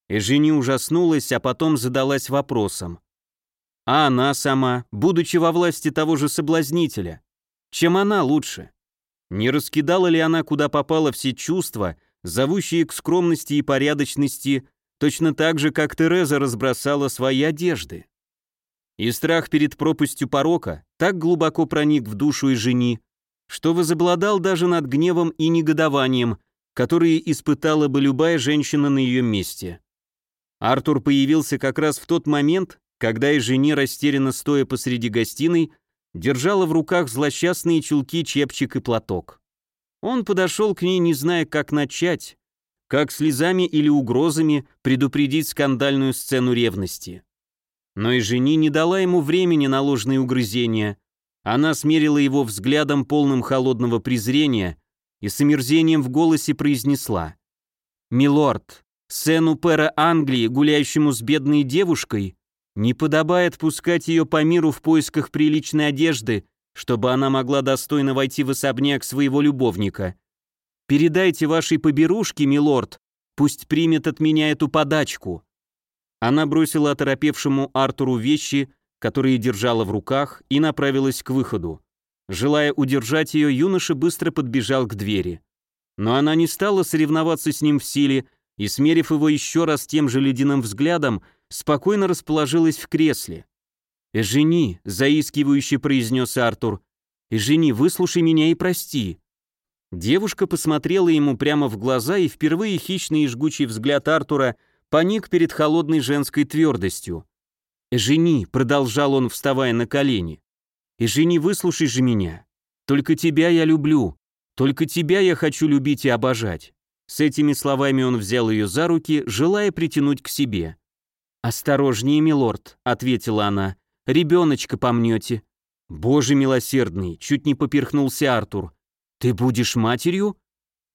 Эжени ужаснулась, а потом задалась вопросом. А она сама, будучи во власти того же соблазнителя, чем она лучше? Не раскидала ли она куда попало все чувства, зовущие к скромности и порядочности, точно так же, как Тереза разбросала свои одежды. И страх перед пропастью порока так глубоко проник в душу и жени, что возобладал даже над гневом и негодованием, которые испытала бы любая женщина на ее месте. Артур появился как раз в тот момент, когда и жене, растерянно стоя посреди гостиной, держала в руках злосчастные чулки, чепчик и платок. Он подошел к ней, не зная, как начать, как слезами или угрозами предупредить скандальную сцену ревности. Но и жени не дала ему времени на ложные угрызения. Она смерила его взглядом, полным холодного презрения, и с омерзением в голосе произнесла. «Милорд, сыну пэра Англии, гуляющему с бедной девушкой, не подобает пускать ее по миру в поисках приличной одежды чтобы она могла достойно войти в особняк своего любовника. Передайте вашей поберушке, милорд, пусть примет от меня эту подачку». Она бросила оторопевшему Артуру вещи, которые держала в руках, и направилась к выходу. Желая удержать ее, юноша быстро подбежал к двери. Но она не стала соревноваться с ним в силе и, смерив его еще раз тем же ледяным взглядом, спокойно расположилась в кресле. «Эжени», — заискивающе произнес Артур, «Эжени, выслушай меня и прости». Девушка посмотрела ему прямо в глаза, и впервые хищный и жгучий взгляд Артура поник перед холодной женской твердостью. «Эжени», — продолжал он, вставая на колени, «Эжени, выслушай же меня. Только тебя я люблю, только тебя я хочу любить и обожать». С этими словами он взял ее за руки, желая притянуть к себе. «Осторожнее, милорд», — ответила она, Ребеночка помнете». «Боже милосердный!» — чуть не поперхнулся Артур. «Ты будешь матерью?»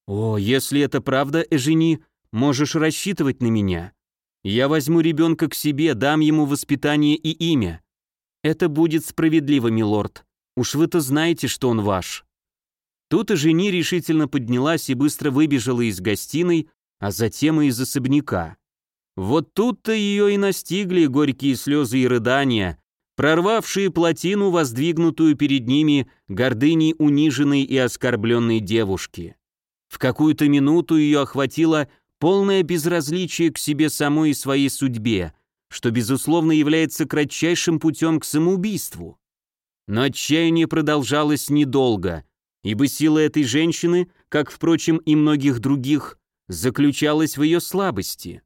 «О, если это правда, Эжени, можешь рассчитывать на меня. Я возьму ребенка к себе, дам ему воспитание и имя. Это будет справедливо, милорд. Уж вы-то знаете, что он ваш». Тут и жени решительно поднялась и быстро выбежала из гостиной, а затем и из особняка. Вот тут-то ее и настигли горькие слезы и рыдания, прорвавшие плотину, воздвигнутую перед ними гордыней униженной и оскорбленной девушки. В какую-то минуту ее охватило полное безразличие к себе самой и своей судьбе, что, безусловно, является кратчайшим путем к самоубийству. Но отчаяние продолжалось недолго, ибо сила этой женщины, как, впрочем, и многих других, заключалась в ее слабости.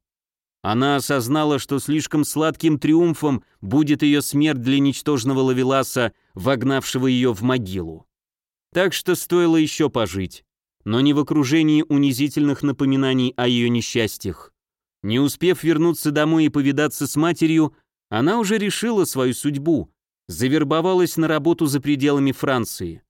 Она осознала, что слишком сладким триумфом будет ее смерть для ничтожного лавеласа, вогнавшего ее в могилу. Так что стоило еще пожить, но не в окружении унизительных напоминаний о ее несчастьях. Не успев вернуться домой и повидаться с матерью, она уже решила свою судьбу, завербовалась на работу за пределами Франции.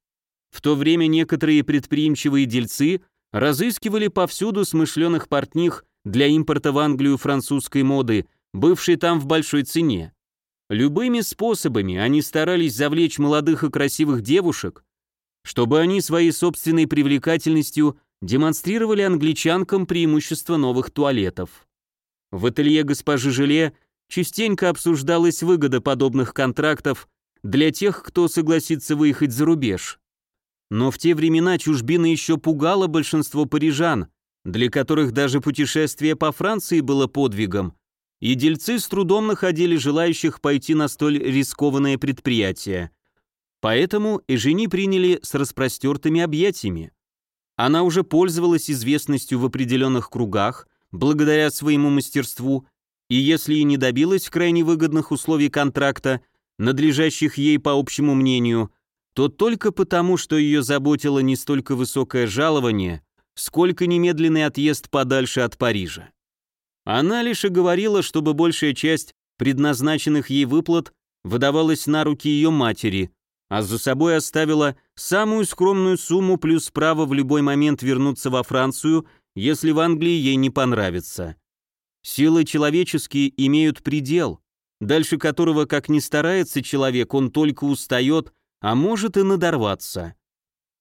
В то время некоторые предприимчивые дельцы разыскивали повсюду смышленых портних для импорта в Англию французской моды, бывшей там в большой цене. Любыми способами они старались завлечь молодых и красивых девушек, чтобы они своей собственной привлекательностью демонстрировали англичанкам преимущество новых туалетов. В ателье госпожи Желе частенько обсуждалась выгода подобных контрактов для тех, кто согласится выехать за рубеж. Но в те времена чужбина еще пугала большинство парижан, для которых даже путешествие по Франции было подвигом, и дельцы с трудом находили желающих пойти на столь рискованное предприятие. Поэтому Эжени приняли с распростертыми объятиями. Она уже пользовалась известностью в определенных кругах, благодаря своему мастерству, и если и не добилась крайне выгодных условий контракта, надлежащих ей по общему мнению, то только потому, что ее заботило не столько высокое жалование, сколько немедленный отъезд подальше от Парижа. Она лишь и говорила, чтобы большая часть предназначенных ей выплат выдавалась на руки ее матери, а за собой оставила самую скромную сумму плюс право в любой момент вернуться во Францию, если в Англии ей не понравится. Силы человеческие имеют предел, дальше которого, как ни старается человек, он только устает, а может и надорваться.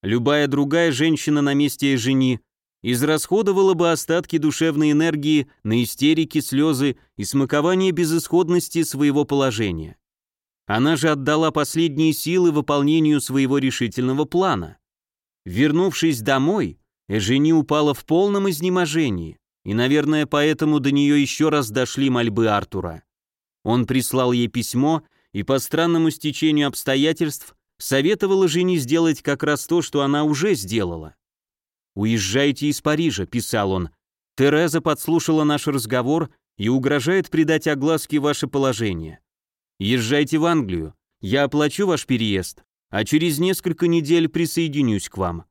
Любая другая женщина на месте жени израсходовала бы остатки душевной энергии на истерики, слезы и смакование безысходности своего положения. Она же отдала последние силы выполнению своего решительного плана. Вернувшись домой, Эжени упала в полном изнеможении, и, наверное, поэтому до нее еще раз дошли мольбы Артура. Он прислал ей письмо и по странному стечению обстоятельств советовала жене сделать как раз то, что она уже сделала. «Уезжайте из Парижа», — писал он. «Тереза подслушала наш разговор и угрожает придать огласке ваше положение. Езжайте в Англию, я оплачу ваш переезд, а через несколько недель присоединюсь к вам.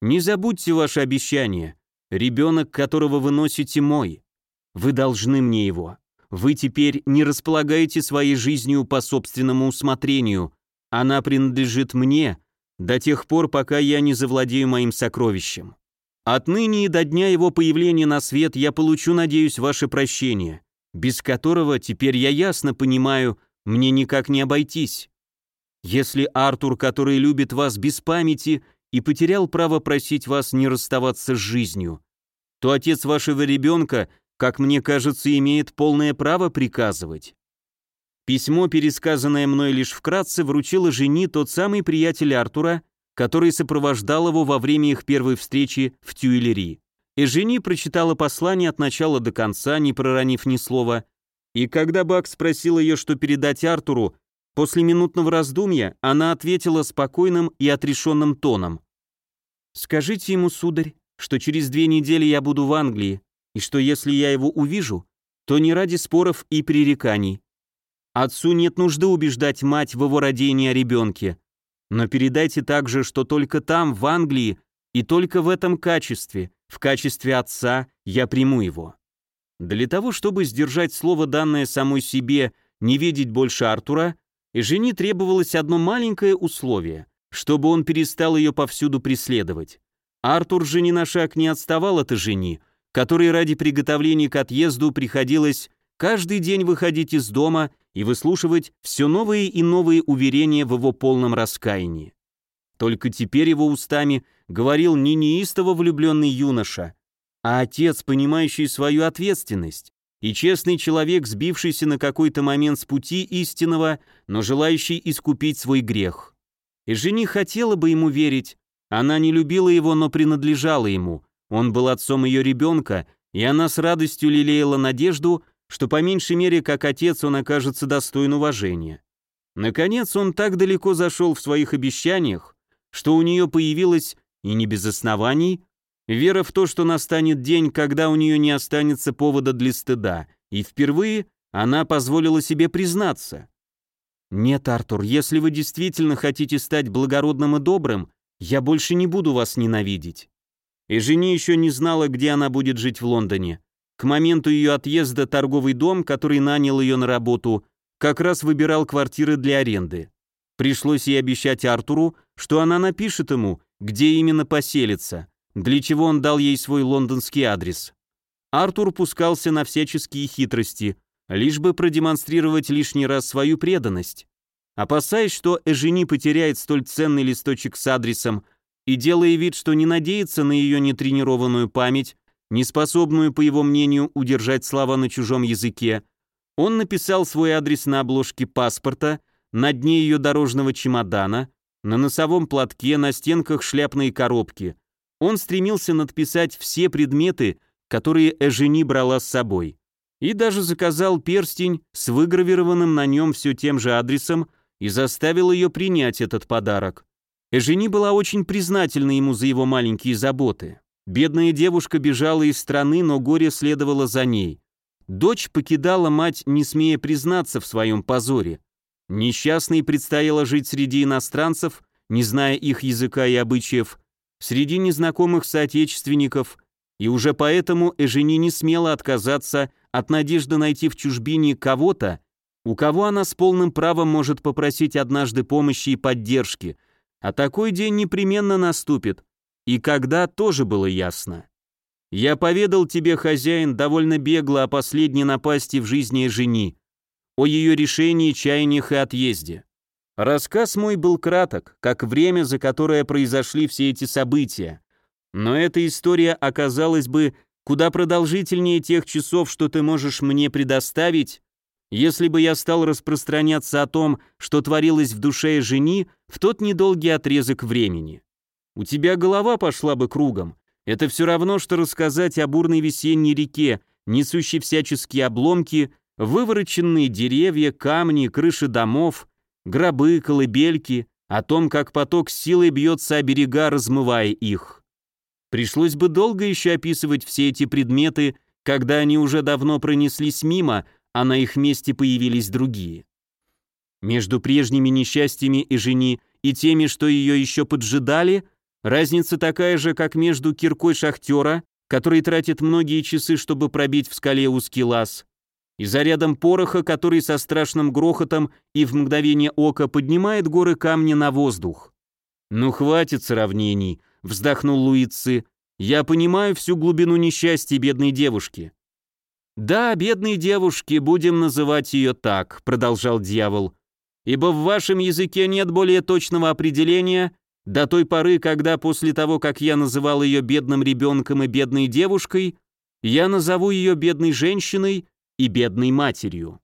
Не забудьте ваше обещание. Ребенок, которого вы носите, мой. Вы должны мне его. Вы теперь не располагаете своей жизнью по собственному усмотрению. Она принадлежит мне до тех пор, пока я не завладею моим сокровищем. Отныне и до дня его появления на свет я получу, надеюсь, ваше прощение, без которого, теперь я ясно понимаю, мне никак не обойтись. Если Артур, который любит вас без памяти и потерял право просить вас не расставаться с жизнью, то отец вашего ребенка, как мне кажется, имеет полное право приказывать. Письмо, пересказанное мной лишь вкратце, вручила жени тот самый приятель Артура, который сопровождал его во время их первой встречи в Тюильри. Эжени прочитала послание от начала до конца, не проронив ни слова, и когда Бак спросил ее, что передать Артуру, после минутного раздумья она ответила спокойным и отрешенным тоном. «Скажите ему, сударь, что через две недели я буду в Англии, и что если я его увижу, то не ради споров и пререканий. Отцу нет нужды убеждать мать в его родении о ребенке, но передайте также, что только там, в Англии, и только в этом качестве, в качестве отца, я приму его. Для того, чтобы сдержать слово, данное самой себе, не видеть больше Артура, и жене требовалось одно маленькое условие, чтобы он перестал ее повсюду преследовать. Артур же ни на шаг не отставал от жени, которой ради приготовления к отъезду приходилось каждый день выходить из дома и выслушивать все новые и новые уверения в его полном раскаянии. Только теперь его устами говорил не неистово влюбленный юноша, а отец, понимающий свою ответственность, и честный человек, сбившийся на какой-то момент с пути истинного, но желающий искупить свой грех. И жени хотела бы ему верить, она не любила его, но принадлежала ему, он был отцом ее ребенка, и она с радостью лелеяла надежду, что по меньшей мере как отец он окажется достоин уважения. Наконец он так далеко зашел в своих обещаниях, что у нее появилась, и не без оснований, Вера в то, что настанет день, когда у нее не останется повода для стыда, и впервые она позволила себе признаться. «Нет, Артур, если вы действительно хотите стать благородным и добрым, я больше не буду вас ненавидеть». И жени еще не знала, где она будет жить в Лондоне. К моменту ее отъезда торговый дом, который нанял ее на работу, как раз выбирал квартиры для аренды. Пришлось ей обещать Артуру, что она напишет ему, где именно поселится, для чего он дал ей свой лондонский адрес. Артур пускался на всяческие хитрости, лишь бы продемонстрировать лишний раз свою преданность. Опасаясь, что Эжени потеряет столь ценный листочек с адресом, и, делая вид, что не надеется на ее нетренированную память, неспособную, по его мнению, удержать слова на чужом языке, он написал свой адрес на обложке паспорта, на дне ее дорожного чемодана, на носовом платке, на стенках шляпной коробки. Он стремился надписать все предметы, которые Эжени брала с собой. И даже заказал перстень с выгравированным на нем все тем же адресом и заставил ее принять этот подарок. Эжени была очень признательна ему за его маленькие заботы. Бедная девушка бежала из страны, но горе следовало за ней. Дочь покидала мать, не смея признаться в своем позоре. Несчастной предстояло жить среди иностранцев, не зная их языка и обычаев, среди незнакомых соотечественников, и уже поэтому Эжени не смела отказаться от надежды найти в чужбине кого-то, у кого она с полным правом может попросить однажды помощи и поддержки, а такой день непременно наступит, и когда тоже было ясно. Я поведал тебе, хозяин, довольно бегло о последней напасти в жизни жени, о ее решении, чаяниях и отъезде. Рассказ мой был краток, как время, за которое произошли все эти события. Но эта история оказалась бы куда продолжительнее тех часов, что ты можешь мне предоставить, если бы я стал распространяться о том, что творилось в душе жени в тот недолгий отрезок времени. У тебя голова пошла бы кругом, это все равно, что рассказать о бурной весенней реке, несущей всяческие обломки, вывороченные деревья, камни, крыши домов, гробы, колыбельки, о том, как поток силой бьется о берега, размывая их. Пришлось бы долго еще описывать все эти предметы, когда они уже давно пронеслись мимо, а на их месте появились другие. Между прежними несчастьями и жени и теми, что ее еще поджидали, Разница такая же, как между киркой шахтера, который тратит многие часы, чтобы пробить в скале узкий лаз, и зарядом пороха, который со страшным грохотом и в мгновение ока поднимает горы камня на воздух. «Ну хватит сравнений», — вздохнул Луицы. «Я понимаю всю глубину несчастья бедной девушки». «Да, бедной девушки, будем называть ее так», — продолжал дьявол, «ибо в вашем языке нет более точного определения, до той поры, когда после того, как я называл ее бедным ребенком и бедной девушкой, я назову ее бедной женщиной и бедной матерью.